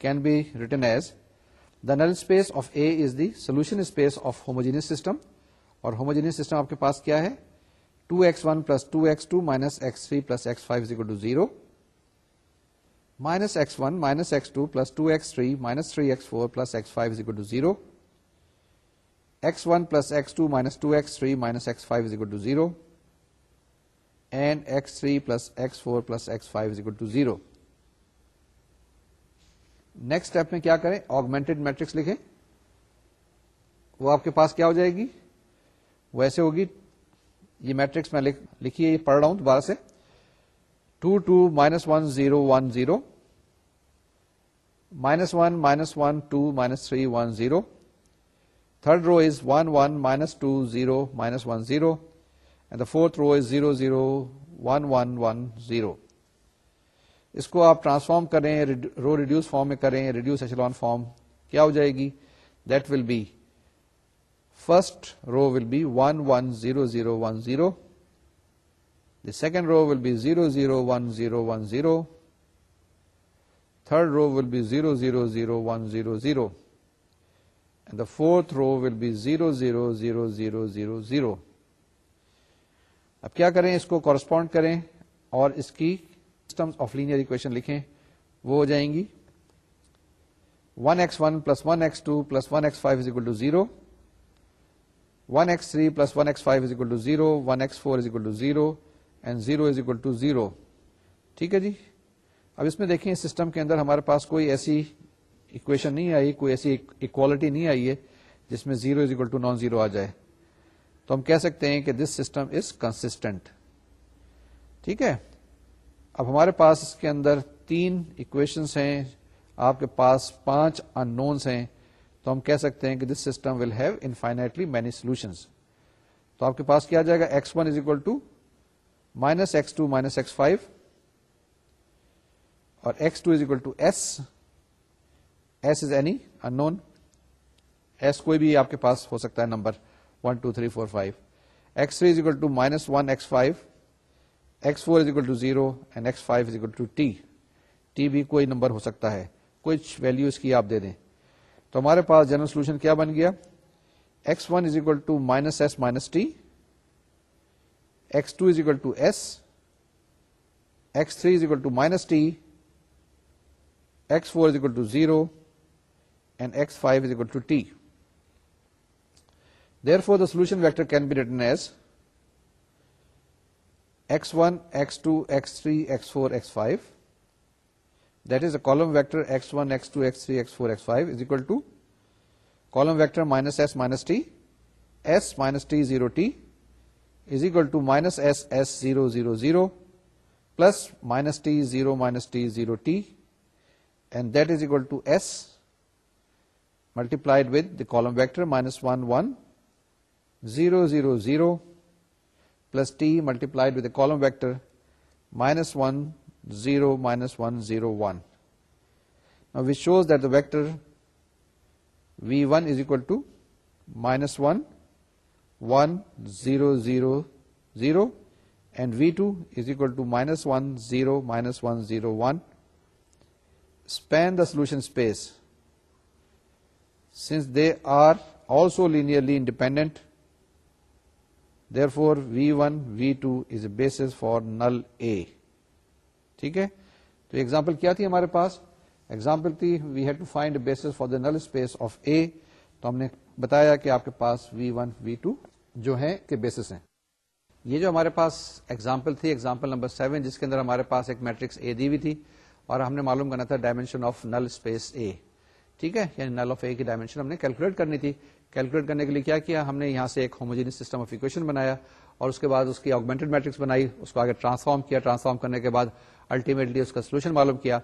can be written as the null space of A is the solution space of homogeneous system اور homogeneous system آپ کے پاس کیا ہے two two X X X X one plus plus minus three five zero minus X one minus X two plus two X three minus three X four plus X five zero two zero X one plus X two minus two X three minus X five zero two zero and X three plus X four plus X five zero two zero next step میں کیا کریں augmented matrix لکھیں وہ آپ کے پاس کیا ہو جائے گی ویسے ہوگی یہ میٹرکس میں لکھی یہ پڑھ رہا ہوں دوبارہ سے two two minus one zero one zero minus one minus one two minus three one zero third row is one one minus two zero minus one zero and the fourth row is zero zero one one one zero اس کو آپ transform کریں row reduce form میں کریں reduced echelon form کیا ہو جائے گی that will be first row will be one one zero zero one zero the second row will be zero zero one zero one zero third row will be zero zero zero one zero zero and the fourth row will be zero zero zero zero zero zero اب کیا کریں اس کو correspond کریں اور اس کی system of linear equation لکھیں وہ ہو جائیں گی 1x1 X one plus one X two plus one X five is equal to zero one X three plus one X five is equal to zero one X four is equal to zero and zero is equal to zero ٹھیک ہے جی اب اس میں دیکھیں system کے اندر ہمارے پاس کوئی ایسی equation نہیں آئی کوئی ایسی اکوالٹی نہیں آئی ہے جس میں zero is equal to non zero آ جائے تو ہم کہہ سکتے ہیں کہ دس سسٹم از کنسٹنٹ ٹھیک ہے اب ہمارے پاس اس کے اندر تین اکویشنس ہیں آپ کے پاس پانچ ان نونس ہیں تو ہم کہہ سکتے ہیں کہ this system will have infinitely many solution تو آپ کے پاس کیا جائے گا X one is equal to minus X two minus X five اور X two is equal to S S is any unknown S کوئی بھی آپ کے پاس ہو سکتا ہے number one two three four five X three is equal to minus one X five x4 four is equal to zero and x five is equal to t t بھی کوئی نمبر ہو سکتا ہے کچھ ویلو اس کی آپ دے دیں تو ہمارے پاس جنرل سولوشن کیا بن گیا X one is equal to minus S minus T X two is equal to S X three is equal to minus T X four is equal to zero and X five is equal to T therefore the solution vector can be written as zero T's L two minus S S zero zero zero plus minus T zero minus T zero T add that as equal two S multiplied with the column vector minus one one zero zero zero plus t multiplied with the column vector minus 1, 0, minus 1, 0, 1. Now which shows that the vector v1 is equal to minus 1, 1, 0, 0, 0, and v2 is equal to minus 1, 0, minus 1, 0, 1. Span the solution space. Since they are also linearly independent, therefore V V one two is a base for null A ٹھیک ہے تو example کیا تھی ہمارے پاس example تھی we had to find base for the null space of A تو ہم نے بتایا کہ آپ کے پاس وی ون وی ٹو جو ہے بیسس ہیں یہ جو ہمارے پاس ایگزامپل تھی ایگزامپل نمبر سیون جس کے اندر ہمارے پاس ایک میٹرکس اے دی ہوئی تھی اور ہم نے معلوم کرنا تھا dimension of null space A ٹھیک ہے یعنی نل آف اے کی ڈائمینشن ہم نے کیلکولیٹ کرنی تھی کیلکولیٹ کرنے کے لیے کیا کیا ہم نے یہاں سے ایک ہوموجینس سسٹم آف اکویشن بنایا اور اس کے بعد اس کی آگمنٹڈ میٹرکس بنائی اس کو آگے ٹرانسفارم کیا ٹرانسفارم کرنے کے بعد الٹیمیٹلی اس کا سولوشن معلوم کیا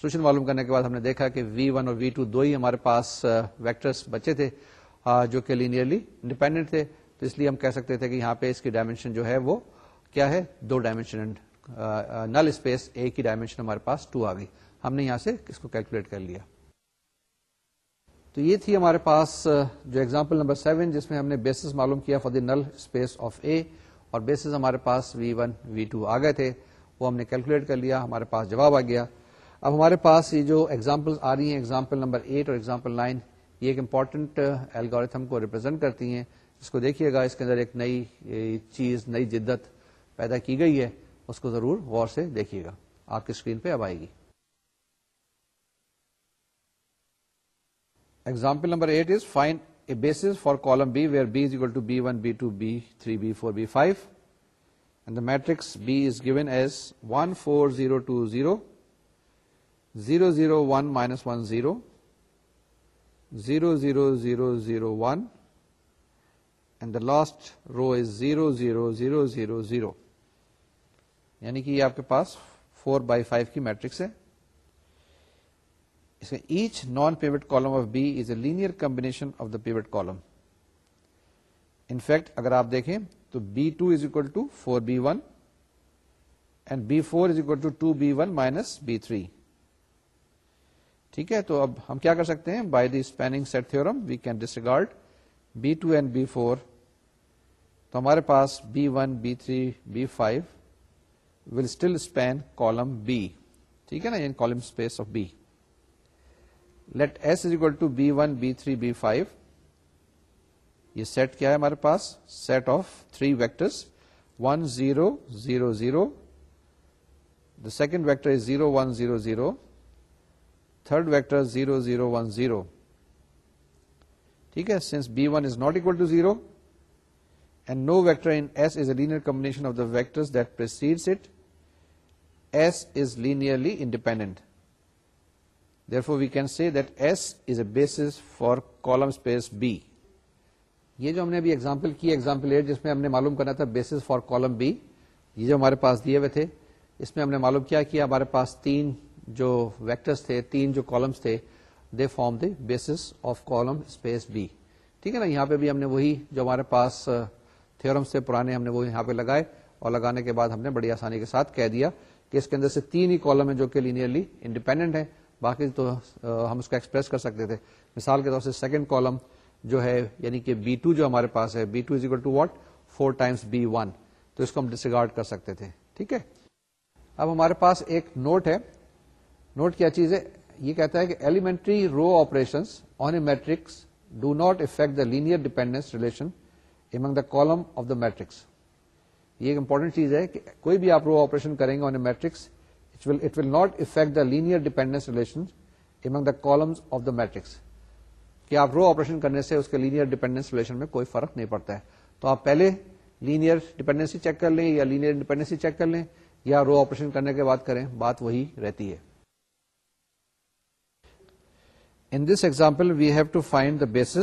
سولوشن معلوم کرنے کے بعد ہم نے دیکھا کہ وی ون اور وی ٹو دو ہی ہمارے پاس ویکٹرس بچے تھے جو کہ لینئرلی ڈیپینڈنٹ تھے تو اس لیے ہم کہہ سکتے تھے کہ یہاں پہ اس کی ڈائمینشن جو ہے وہ کیا ہے دو ڈائمینشن نل اسپیس اے کی ڈائمینشن ہمارے پاس ٹو آ گئی ہم نے یہاں سے اس کو کیلکولیٹ کر لیا تو یہ تھی ہمارے پاس جو ایگزامپل نمبر سیون جس میں ہم نے بیسز معلوم کیا the null space of A اور بیسز ہمارے پاس وی ون وی ٹو آ گئے تھے وہ ہم نے کیلکولیٹ کر لیا ہمارے پاس جواب آ گیا اب ہمارے پاس یہ جو ایگزامپل آ رہی ہیں ایگزامپل نمبر ایٹ اور ایگزامپل نائن یہ ایک امپورٹنٹ الگوریتھم کو ریپرزینٹ کرتی ہیں اس کو دیکھیے گا اس کے اندر ایک نئی چیز نئی جدت پیدا کی گئی ہے اس کو ضرور غور سے دیکھیے گا آپ کی اسکرین پہ اب آئے گی example number eight is find a basis for column B where B two B one B two B three B four B five and the matrix B is given as one four zero two zero zero zero one minus one zero zero zero zero zero one and the last row is zero zero zero zero zero یعنی کہ یہ آپ کے پاس four by five کی matrix ہے each non pivot column of B is a linear combination of the pivot column in fact اگر آپ دیکھیں تو B two is equal to four B one and B four is equal to two B one minus B three ٹھیک ہے تو اب ہم کیا کر سکتے ہیں by the spanning set theorem we can disregard B two and B four تو ہمارے پاس B one B three B five will still span column B ٹھیک ہے نا in column space of B let S is equal to B one B three B five یہ set کیا ہے ہمارے پاس set of three vectors one zero zero zero the second vector is zero one zero zero third vector zero zero one zero ٹھیک ہے since B one is not equal to zero and no vector in S is a linear combination of the vector that precedes it S is linearly independent we can see that S is a basis for column space B یہ جو ہم نے ابھی کی at جس میں ہم نے معلوم کرنا تھا بیسز فار کالم بی یہ جو ہمارے پاس دیے ہوئے تھے اس میں ہم نے معلوم کیا کہ ہمارے پاس تین جو ویکٹرس تھے تین جو کالمس تھے they form the basis of column space B ٹھیک ہے نا یہاں پہ بھی ہم نے وہی جو ہمارے پاس تھورمس پرانے ہم نے وہ یہاں پہ لگائے اور لگانے کے بعد ہم نے بڑی آسانی کے ساتھ کہہ دیا کہ اس کے اندر سے تین ہی کالم ہیں جو کہ لینئرلی انڈیپینڈنٹ ہیں باقی تو ہم اس کو ایکسپریس کر سکتے تھے مثال کے طور سے سیکنڈ کالم جو ہے یعنی کہ بی ٹو جو ہمارے پاس ہے B two is equal to what four times B one تو اس کو ہم ڈسگارڈ کر سکتے تھے ٹھیک ہے اب ہمارے پاس ایک نوٹ ہے نوٹ کیا چیز ہے یہ کہتا ہے کہ elementary row operation on a matrix do not affect the linear dependence relation among the column of the matrix یہ ایک امپورٹنٹ چیز ہے کہ کوئی بھی آپ رو آپریشن کریں گے on a matrix will it will not affect the linear dependence relation among the columns of the matrix آپ رو آپریشن کرنے سے اس کے لینئر ڈیپینڈنس ریلیشن میں کوئی فرق نہیں پڑتا ہے تو آپ پہلے لینئر ڈیپینڈنسی چیک کر لیں یا لینئر ڈیپینڈنسی چیک کر لیں یا رو آپریشن کرنے کے بعد کریں بات وہی رہتی ہے in this example we have to find the basis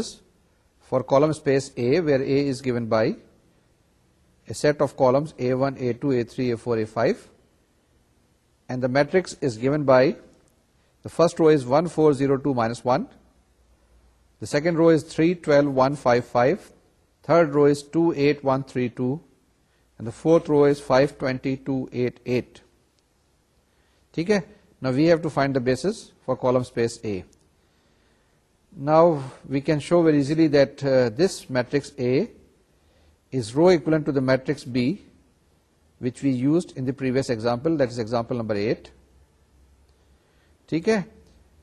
for column space A where A is given by a set of columns A one A two A three A four A five and the matrix is given by, the first row is 1, 4, 0, 2, minus 1. The second row is 3, 12, 1, 5, 5. Third row is 2, 8, 1, 3, 2. And the fourth row is 5, 20, 2, 8, 8. Okay? Now we have to find the basis for column space A. Now we can show very easily that uh, this matrix A is row equivalent to the matrix B which we used in the example that is example number eight ٹھیک ہے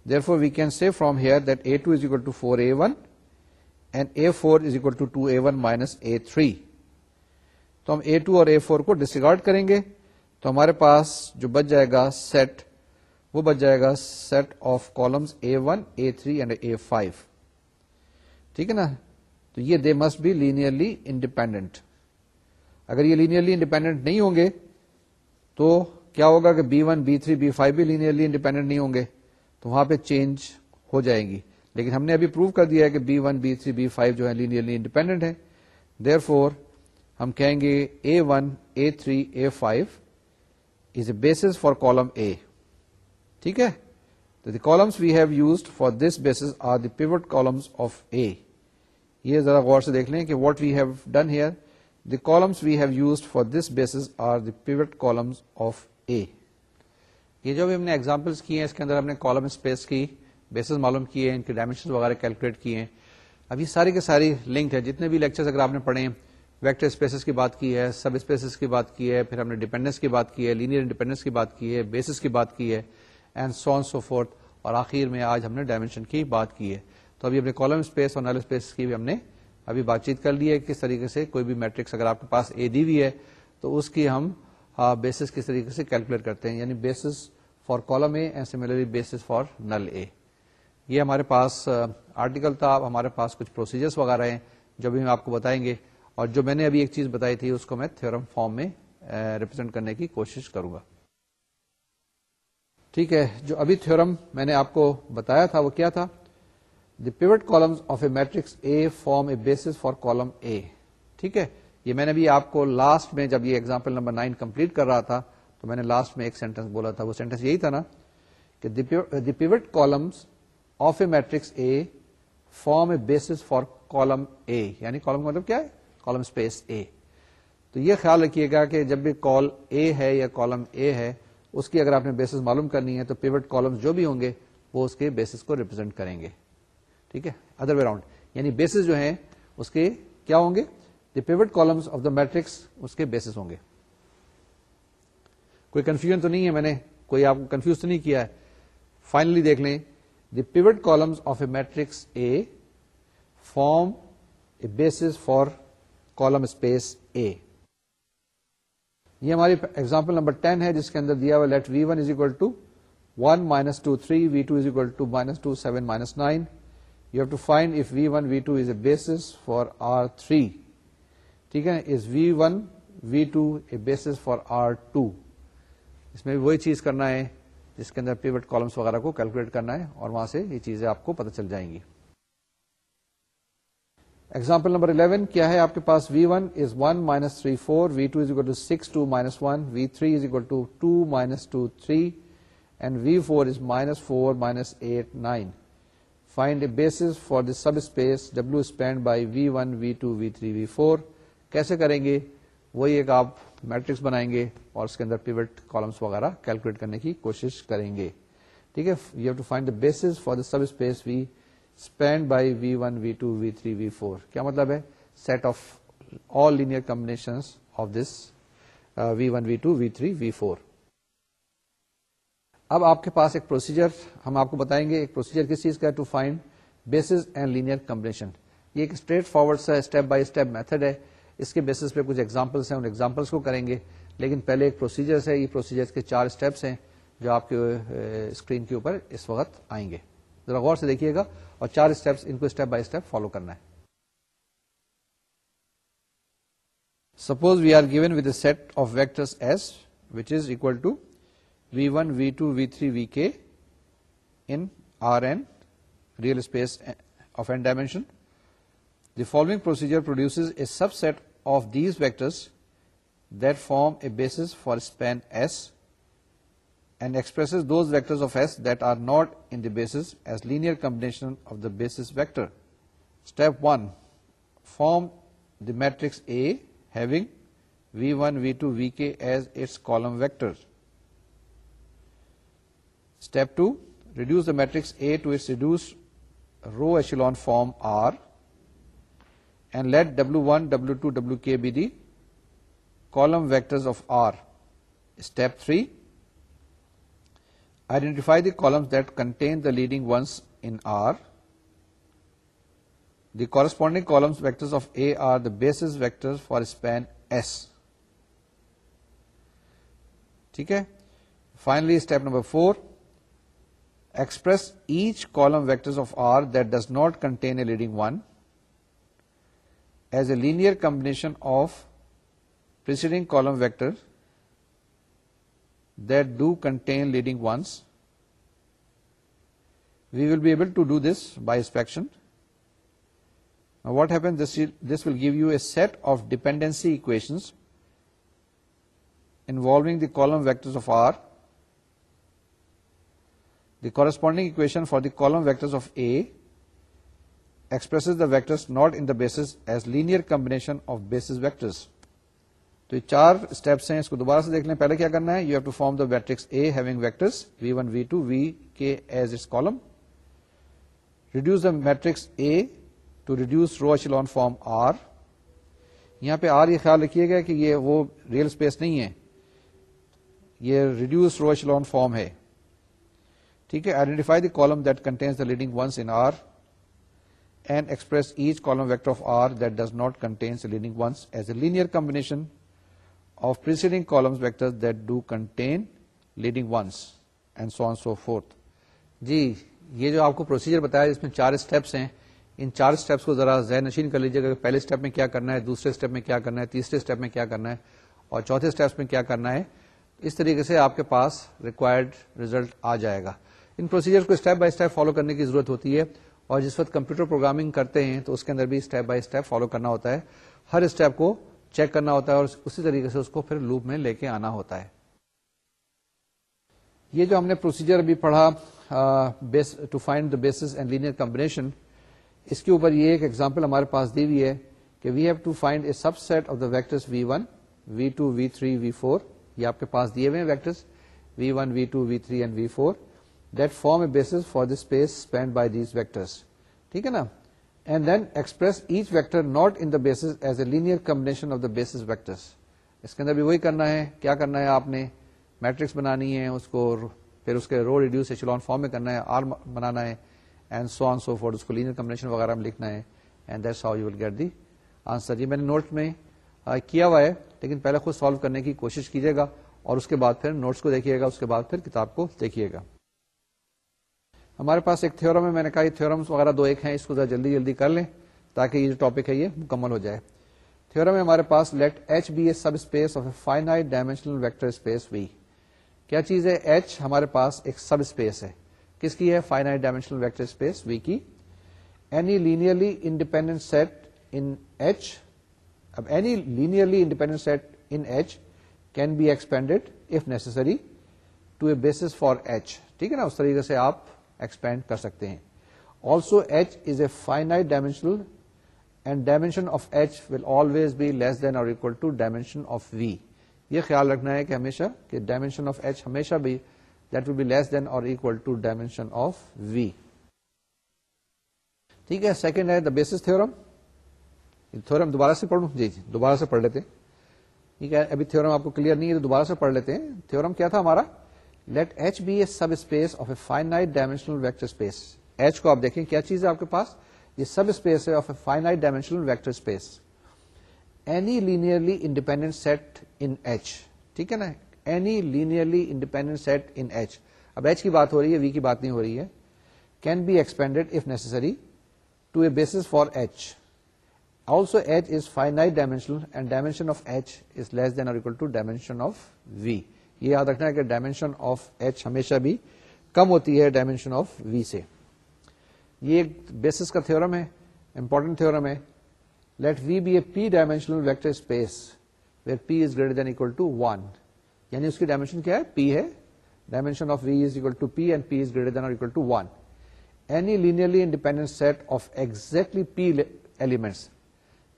therefore we can see from here that A two is 4a1 two four A one and A four is two two A one minus A three تو ہم a two اور a four کو discard کریں گے تو ہمارے پاس جو بچ جائے گا سیٹ وہ بچ جائے گا set of columns A one A three and A five ٹھیک ہے نا تو یہ they must be linearly independent اگر یہ لینئرلی انڈیپینڈنٹ نہیں ہوں گے تو کیا ہوگا کہ B one B three B five بھی لینئرلی انڈیپینڈنٹ نہیں ہوں گے تو وہاں پہ چینج ہو جائیں گی لیکن ہم نے ابھی پروو کر دیا ہے کہ B one B three B five جو ہے لینئرلی انڈیپینڈنٹ ہے دیر فور ہم کہیں گے A one A three A five is a bases for column A ٹھیک ہے the columns we have for this bases are the pivot columns of A یہ ذرا غور سے دیکھ لیں کہ what we have done here the columns we have for for this bases are the columns of A یہ جو بھی ہم نے ایگزامپلس کیے ہیں اس کے اندر ہم نے کالم اسپیس کی بیسز معلوم کیے ہیں ان کے ڈائمینشن وغیرہ کیلکولیٹ کیے یہ سارے کے ساری لنک جتنے بھی لیکچرز اگر آپ نے پڑھے ویکٹر اسپیسز کی بات کی ہے سب اسپیسز کی بات کی ہے پھر ہم نے ڈیپینڈنس کی بات کی ہے لینئر انڈیپینڈنس کی بات کی ہے بیسس کی بات کی ہے اینڈ سو فورتھ اور آخر میں آج ہم نے ڈائمینشن کی بات کی ہے تو ابھی ہم نے کالم اسپیس اور نل اسپیس کی بھی ہم نے ابھی بات چیت کر لی ہے کس طریقے سے کوئی بھی میٹرکس اگر آپ کے پاس اے ڈی وی ہے تو اس کی ہم بیسس کس طریقے سے کیلکولیٹ کرتے ہیں یعنی basis for column A and similarly basis for null A یہ ہمارے پاس آرٹیکل تھا ہمارے پاس کچھ پروسیجرس وغیرہ ہیں جو بھی ہم آپ کو بتائیں گے اور جو میں نے ابھی ایک چیز بتائی تھی اس کو میں تھورم فارم میں ریپرزینٹ کرنے کی کوشش کروں گا ٹھیک ہے جو ابھی تھورم میں نے آپ کو بتایا تھا وہ کیا تھا the pivot columns of a matrix A form a basis for column A ٹھیک ہے یہ میں نے بھی آپ کو لاسٹ میں جب یہ ایگزامپل نمبر نائن کمپلیٹ کر رہا تھا تو میں نے لاسٹ میں ایک سینٹینس بولا تھا وہ سینٹینس یہی تھا نا کہ pivot columns of a matrix A form a basis for column A یعنی کالم کا مطلب کیا ہے کالم اسپیس اے تو یہ خیال رکھیے گا کہ جب بھی کال اے ہے یا کالم اے ہے اس کی اگر آپ نے بیسس معلوم کرنی ہے تو پیوٹ کالمز جو بھی ہوں گے وہ اس کے بیسس کو ریپرزینٹ کریں گے ٹھیک ہے ادر وے راؤنڈ یعنی بیسز جو ہیں اس کے کیا ہوں گے pivot columns of the matrix اس کے بیسز ہوں گے کوئی کنفیوژن تو نہیں ہے میں نے کوئی آپ کو کنفیوز تو نہیں کیا ہے فائنلی دیکھ لیں pivot columns of a matrix A form a bases for column space A یہ ہماری ایگزامپل نمبر ٹین ہے جس کے اندر دیا ہوا let V one is equal minus two three V two is equal to minus two seven minus nine you have to find if V one V two is a basis for R three ٹھیک ہے is V V one two a basis for R two اس میں بھی وہی چیز کرنا ہے جس کے اندر پیوٹ کالمس وغیرہ کو کیلکولیٹ کرنا ہے اور وہاں سے یہ چیزیں آپ کو پتہ چل جائیں گی ایگزامپل نمبر 11 کیا ہے آپ کے پاس V one is one minus three four V two is equal to six two minus one V three is equal to two minus two three and V four is minus four minus eight nine find a basis for the subspace W spanned by V one V two V three V four کیسے کریں گے وہی ایک آپ matrix بنائیں گے اور اس کے اندر پیوٹ کالمس وغیرہ کیلکولیٹ کرنے کی کوشش کریں گے ٹھیک ہے you have to find the basis for the subspace V spanned by V one V two V three V four کیا مطلب ہے set of all linear combination of this V one V two V three V four اب آپ کے پاس ایک procedure ہم آپ کو بتائیں گے ایک پروسیجر کس چیز کا ہے to find basis and linear combination یہ ایک اسٹریٹ فارورڈ سا اسٹیپ بائی اسٹپ میتھڈ ہے اس کے بیسس پہ کچھ ایگزامپلس ہیں ان ایگزامپلس کو کریں گے لیکن پہلے ایک پروسیجر ہے یہ پروسیجر کے چار اسٹیپس ہیں جو آپ کے اسکرین کے اوپر اس وقت آئیں گے ذرا غور سے دیکھیے گا اور چار اسٹیپس ان کو اسٹیپ بائی اسٹپ فالو کرنا ہے suppose we are given with a set of S which is equal to V1, V2, V3, Vk in Rn, real space eh, of n dimension. The following procedure produces a subset of these vectors that form a basis for span S and expresses those vectors of S that are not in the basis as linear combination of the basis vector. Step 1. Form the matrix A having V1, V2, Vk as its column vectors. Step 2, reduce the matrix A to its reduced row echelon form R and let W1, W2, Wk be the column vectors of R. Step 3, identify the columns that contain the leading ones in R. The corresponding columns vectors of A are the basis vectors for span S. Okay? Finally, step number 4, express each column vectors of R that does not contain a leading one as a linear combination of preceding column vectors that do contain leading ones. We will be able to do this by subtraction. Now what happens, this will give you a set of dependency equations involving the column vectors of R the corresponding equation for the column vectors of A expresses the vector not in the basis as linear combination of basis vectors تو یہ چار steps ہیں اس کو دوبارہ سے دیکھ لیں پہلے کیا کرنا ہے you have to form the matrix A having vector V one V two V K as its column reduce the matrix A to reduce reduced row echelon form R یہاں پہ آر یہ خیال رکھیے گا کہ یہ وہ ریئل اسپیس نہیں ہے یہ ریڈیوز روش لان فارم ہے ٹھیک ہے identify the column that contains the leading ones in R and express each column vector of R that does not contains leading ones as a linear combination of preceding columns vector that do contain leading ones and so so forth جی یہ جو آپ کو procedure بتایا جس میں چار steps ہیں ان چار اسٹیپس کو ذرا ذہن نشین کر لیجیے گا کہ پہلے اسٹیپ میں کیا کرنا ہے دوسرے اسٹیپ میں کیا کرنا ہے تیسرے اسٹیپ میں کیا کرنا ہے اور چوتھے اسٹیپس میں کیا کرنا ہے اس طریقے سے آپ کے پاس ریکوائرڈ ریزلٹ آ جائے گا ان پروسیجر کو اسٹیپ بائی اسٹیپ فالو کرنے کی ضرورت ہوتی ہے اور جس وقت کمپیوٹر پروگرامنگ کرتے ہیں تو اس کے اندر بھی اسٹیپ بائی اسٹپ فالو کرنا ہوتا ہے ہر اسٹیپ کو چیک کرنا ہوتا ہے اور اسی طریقے سے اس کو پھر لوپ میں لے کے آنا ہوتا ہے یہ جو ہم نے پروسیجر ابھی پڑھا بیس فائنڈ کمبنیشن اس کے اوپر یہ ایک ایگزامپل ہمارے پاس دی ہوئی ہے کہ we have to find a subset of the vector V one V two V three V four یہ آپ کے پاس دیے ہوئے V one V two V three and V four that form a basis for the space spanned by these vectors. And then express each vector not in the basis as a linear combination of the basis vectors. اس کے اندر بھی وہی کرنا ہے کیا کرنا ہے آپ نے میٹرکس بنانی ہے اس کو پھر اس کے رو ریڈیوس ایچلون فارم میں کرنا ہے آر بنانا ہے and so on so forth اس کو لینئر کمبنیشن وغیرہ میں لکھنا ہے and that's how you will get the answer یہ میں نے نوٹ میں کیا ہوا ہے لیکن پہلے خود سالو کرنے کی کوشش کیجیے گا اور اس کے بعد پھر نوٹس کو دیکھیے گا اس کے بعد پھر کتاب کو دیکھیے گا ہمارے پاس ایک تھورم ہے میں نے کہا تھورم وغیرہ دو ایک ہیں اس کو ذرا جلدی جلدی کر لیں تاکہ یہ جو ٹاپک ہے یہ مکمل ہو جائے تھورم ہمارے پاس let H be a subspace space of a dimensional vector V کیا چیز ہے ایچ ہمارے پاس ایک سب اسپیس ہے کس کی ہے finite dimensional vector space V کی any linearly independent set in H اب any linearly independent set in H can be expanded if necessary to a basis for H ٹھیک ہے نا اس طریقے سے آپ ایکسپینڈ کر سکتے ہیں also H is a finite dimensional and dimension of H will always be less than or equal to dimension of V یہ خیال رکھنا ہے کہ ہمیشہ کہ ڈائمینشن آف ایچ ہمیشہ بھی that will be less than or equal to dimension of V ٹھیک ہے سیکنڈ ہے دا بیسس تھورم تھورم دوبارہ سے پڑھوں جی جی دوبارہ سے پڑھ لیتے ٹھیک ہے ابھی تھورم آپ کو کلیئر نہیں ہے تو دوبارہ سے پڑھ لیتے ہیں تھورم کیا تھا ہمارا let H be a subspace of a finite dimensional vector space H کو آپ دیکھیں کیا چیز ہے آپ کے پاس یہ سب اسپیس ہے of a finite dimensional vector space any linearly independent set in H ٹھیک ہے نا any linearly independent set in H اب ایچ کی بات ہو رہی ہے وی کی بات نہیں ہو رہی ہے can be expanded if necessary to a basis for H also H is finite dimensional and dimension of H is less than or dimension of وی یہ یاد رکھنا ہے کہ ڈائمینشن آف ایچ ہمیشہ بھی کم ہوتی ہے ڈائمینشن آف وی سے یہ ایک بیسس کا تھورم ہے امپورٹنٹ تھورم ہے let V be a P dimensional P is greater than equal to one یعنی اس کی ڈائمینشن کیا ہے پی ہے dimension of V is equal to P and P is greater than equal to one any linearly independent set of exactly P elements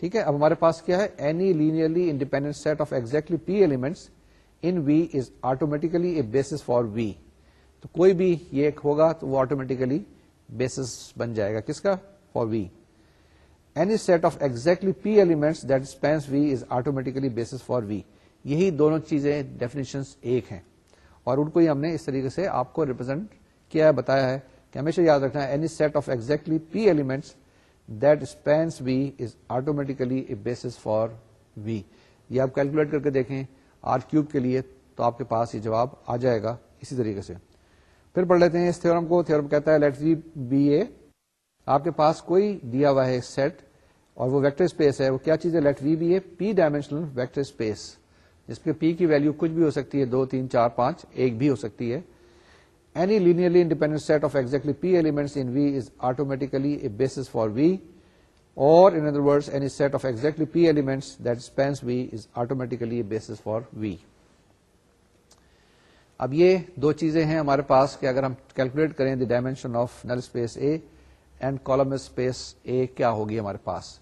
ٹھیک ہے اب ہمارے پاس کیا ہے any linearly independent set of P elements in V is automatically a basis for V تو کوئی بھی یہ ہوگا تو وہ آٹومیٹیکلی بیسس بن جائے گا کس کا for V any set of exactly P elements that spans V is automatically basis for V یہی دونوں چیزیں ڈیفینیشن ایک ہیں اور ان کو ہی ہم نے اس طریقے سے آپ کو ریپرزینٹ کیا ہے بتایا ہے کہ ہمیشہ یاد رکھنا ہے P element that spans V is automatically a basis for V یہ آپ کیلکولیٹ کر کے دیکھیں آر کیوب کے لیے تو آپ کے پاس یہ جواب آ جائے گا اسی طریقے سے پھر پڑھ لیتے ہیں اس کو کہتا ہے لیٹ وی بی آپ کے پاس کوئی دیا ہوا ہے سیٹ اور وہ ویکٹر اسپیس ہے وہ کیا چیز ہے let V be a P dimensional vector space جس کے پی کی ویلو کچھ بھی ہو سکتی ہے دو تین چار پانچ ایک بھی ہو سکتی ہے any linearly independent set of exactly P elements in V is a basis for V P elements that spans V is automatically bases for V اب یہ دو چیزیں ہیں ہمارے پاس کہ اگر ہم کیلکولیٹ کریں the dimension of null space A and column space A کیا ہوگی ہمارے پاس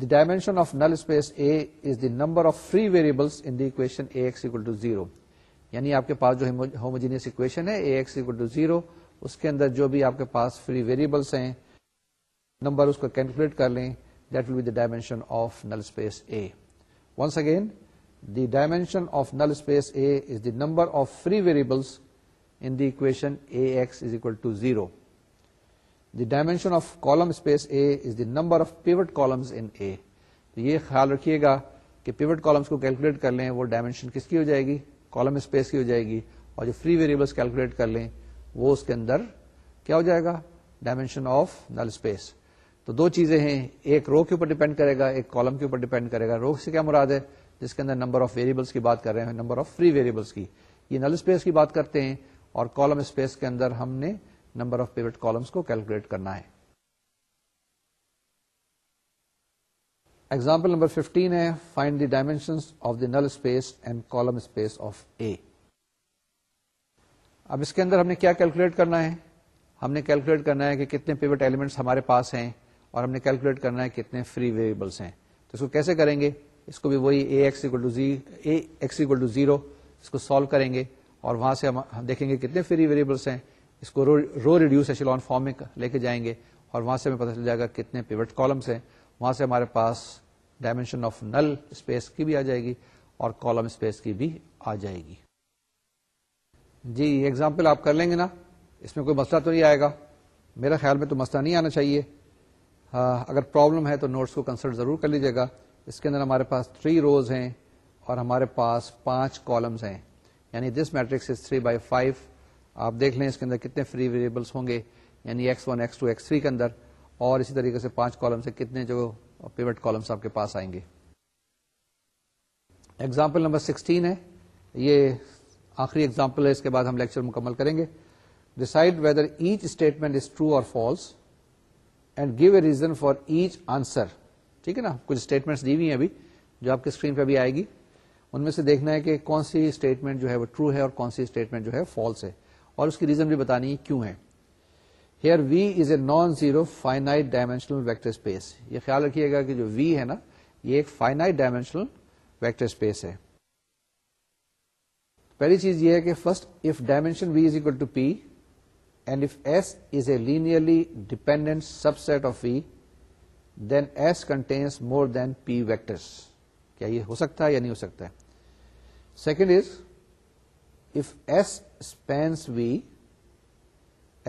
the dimension of null space A is the number of free variables in the equation A X equal to zero یعنی آپ کے پاس جو homogeneous equation ہے A X equal to zero اس کے اندر جو بھی آپ کے پاس فری ویریبلس ہیں نمبر اس کو کیلکولیٹ کر لیں that will be the dimension of null space A once again the dimension of null space A is the number of free variables in the equation A X is equal to zero the dimension of column space A is the number of pivot columns in A یہ خیال رکھیے گا کہ pivot columns کو calculate کر لیں وہ dimension کس کی ہو جائے گی کالم اسپیس کی ہو جائے گی اور جو فری ویریبلس کیلکولیٹ کر لیں وہ اس کے اندر کیا ہو جائے گا ڈائمینشن آف نل اسپیس تو دو چیزیں ہیں ایک رو کے اوپر ڈیپینڈ کرے گا ایک کالم کے اوپر ڈیپینڈ کرے گا رو سے کیا مراد ہے جس کے اندر نمبر آف ویریبلس کی بات کر رہے ہیں نمبر آف فری ویریبلس کی یہ نل اسپیس کی بات کرتے ہیں اور کالم اسپیس کے اندر ہم نے نمبر آف پیوٹ کالمس کو کیلکولیٹ کرنا ہے example number fifteen find the dimension of the null space and column space of A اب اس کے اندر ہم نے کیا کیلکولیٹ کرنا ہے ہم نے کیلکولیٹ کرنا ہے کہ کتنے پیوٹ ایلیمنٹس ہمارے پاس ہیں اور ہم نے کیلکولیٹ کرنا ہے کتنے فری ویریبلس ہیں تو اس کو کیسے کریں گے اس کو بھی وہی A X equal to A to zero اس کو سالو کریں گے اور وہاں سے ہم دیکھیں گے کتنے فری ویریبلس ہیں اس کو رو ریڈیوس فارم میں لے کے جائیں گے اور وہاں سے ہمیں پتہ چل جائے گا کتنے پیوٹ کالمس ہیں وہاں سے ہمارے پاس ڈائمینشن آف نل اسپیس کی بھی آ جائے گی اور کالم اسپیس کی بھی آ جائے گی جی ایگزامپل آپ کر لیں گے نا اس میں کوئی مسئلہ تو نہیں آئے گا میرا خیال میں تو مسئلہ نہیں آنا چاہیے اگر پرابلم ہے تو نوٹس کو کنسلٹ ضرور کر لیجیے گا اس کے اندر ہمارے پاس تھری روز ہیں اور ہمارے پاس پانچ کالمز ہیں یعنی this matrix is three by five آپ دیکھ لیں اس کے اندر کتنے فری ویریبلس ہوں گے یعنی X one X two X three کے اندر اور اسی طریقے سے پانچ کالم سے کتنے جو پیوٹ کالمس آپ کے پاس آئیں گے ایگزامپل نمبر سکسٹین ہے یہ آخری ایگزامپل ہے اس کے بعد ہم لیکچر مکمل کریں گے decide whether each statement is true or false and give a reason for each answer ٹھیک ہے نا کچھ اسٹیٹمنٹ دی ہوئی ابھی جو آپ کی اسکرین پہ بھی آئے گی ان میں سے دیکھنا ہے کہ کون سی اسٹیٹمنٹ جو ہے وہ ٹرو ہے اور کون سی اسٹیٹمنٹ جو ہے فالس ہے اور اس کی ریزن بھی بتانی ہے کیوں ہے here V is a non zero finite dimensional vector space یہ خیال رکھیے گا کہ جو وی ہے نا یہ ایک فائنائٹ ڈائمینشنل ویکٹر اسپیس ہے پہلی چیز یہ ہے کہ first if dimension V is equal to P dependent subset of V then S contains more than P vectors کیا یہ ہو سکتا ہے یا نہیں ہو سکتا ہے second is if S spans V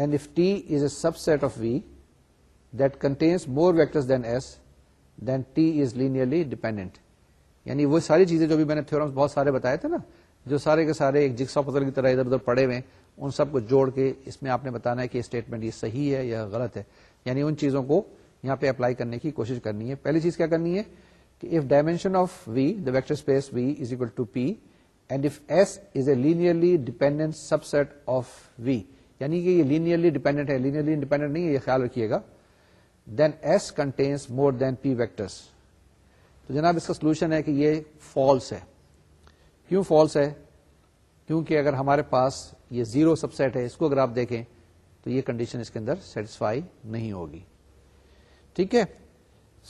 and if T is a subset of V that contains more vector than S then T is linearly dependent یعنی وہ ساری چیزیں جو بھی میں نے تھور بہت سارے بتائے تھے نا جو سارے کے سارے ایک جکسا پتھر کی طرح ادھر ادھر پڑے ہوئے ان سب کو جوڑ کے اس میں آپ نے بتانا ہے کہ اسٹیٹمنٹ یہ صحیح ہے یا غلط ہے یعنی ان چیزوں کو یہاں پہ اپلائی کرنے کی کوشش کرنی ہے پہلی چیز کیا کرنی ہے کہ if dimension of V the vector space V is is equal to P and if S a linearly dependent subset of V یعنی کہ یہ لینئرلی ڈیپینڈنٹ ہے لینئرلی انڈیپینڈنٹ نہیں ہے یہ خیال رکھیے گا then S contains more than P vectors تو جناب اس کا سولوشن ہے کہ یہ فالس ہے کیوں فالس ہے کیونکہ اگر ہمارے پاس یہ زیرو سب سیٹ ہے اس کو اگر آپ دیکھیں تو یہ کنڈیشن اس کے اندر سیٹسفائی نہیں ہوگی ٹھیک ہے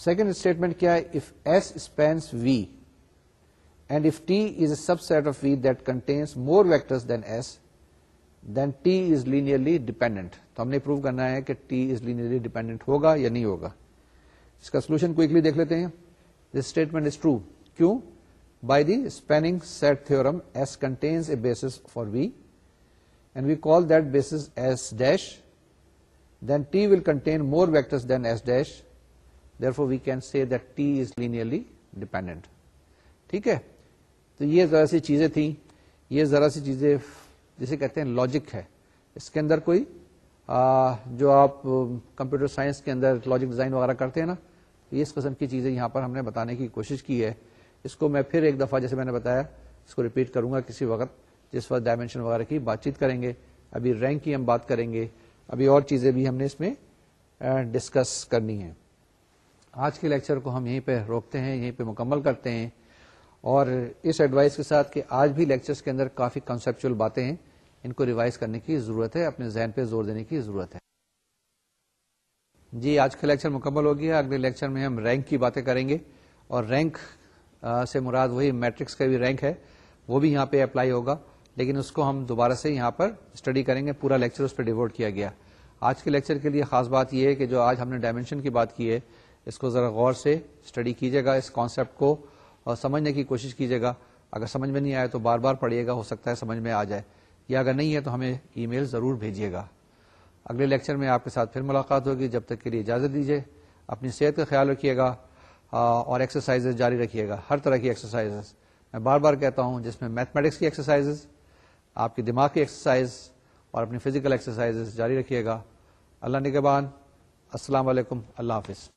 سیکنڈ اسٹیٹمنٹ کیا ہے if if S spans V and T is a subset of V that contains more than than S T is linearly dependent تو ہم نے پروو کرنا ہے کہ ٹی از لینئرلی ڈیپینڈنٹ ہوگا یا نہیں ہوگا اس کا سولوشن کو دیکھ لیتے ہیں دس اسٹیٹمنٹ از ٹرو کیوں by the spanning set theorem S contains a base for V and we call that bases S dash then T will contain more vector we can see that T is linearly dependent ٹھیک ہے تو یہ ذرا سی چیزیں تھیں یہ ذرا سی چیزیں جسے کہتے ہیں لاجک ہے اس کے اندر کوئی جو آپ کمپیوٹر سائنس کے اندر لاجک ڈیزائن وغیرہ کرتے ہیں نا اس قسم کی چیزیں یہاں پر ہم نے بتانے کی کوشش کی ہے اس کو میں پھر ایک دفعہ جیسے میں نے بتایا اس کو ریپیٹ کروں گا کسی وقت جس وقت ڈائمینشن وغیرہ کی بات چیت کریں گے ابھی رینک کی ہم بات کریں گے ابھی اور چیزیں بھی ہم نے اس میں ڈسکس کرنی ہے آج کے لیکچر کو ہم یہیں پہ روکتے ہیں یہیں پہ مکمل کرتے ہیں اور اس ایڈوائز کے ساتھ کہ آج بھی لیکچرز کے اندر کافی کنسپچل باتیں ہیں ان کو ریوائز کرنے کی ضرورت ہے اپنے ذہن پہ زور دینے کی ضرورت ہے جی آج کا لیکچر مکمل ہو گیا اگلے لیکچر میں ہم رینک کی باتیں کریں گے اور رینک سے مراد وہی میٹرکس کا بھی رینک ہے وہ بھی یہاں پہ اپلائی ہوگا لیکن اس کو ہم دوبارہ سے یہاں پر اسٹڈی کریں گے پورا لیکچر اس پہ ڈیوٹ کیا گیا آج کے لیکچر کے لیے خاص بات یہ ہے کہ جو آج ہم نے ڈائمینشن کی بات کی ہے اس کو ذرا غور سے اسٹڈی کیجیے گا اس کانسیپٹ کو اور سمجھنے کی کوشش کیجیے گا اگر سمجھ میں نہیں آئے تو بار بار پڑھیے گا ہو سکتا ہے سمجھ میں آ جائے یا اگر نہیں ہے تو ہمیں ای میل ضرور بھیجیے گا اگلے لیکچر میں آپ کے ساتھ پھر ملاقات ہوگی جب تک کے لیے اجازت دیجیے اپنی صحت کا خیال رکھیے گا اور ایکسرسائز جاری رکھیے گا ہر طرح کی ایکسرسائز میں بار بار کہتا ہوں جس میں میتھمیٹکس کی ایکسرسائزز آپ کی دماغ کی ایکسرسائز اور اپنی فزیکل ایکسرسائز جاری رکھیے گا اللہ نگبان السلام علیکم اللہ حافظ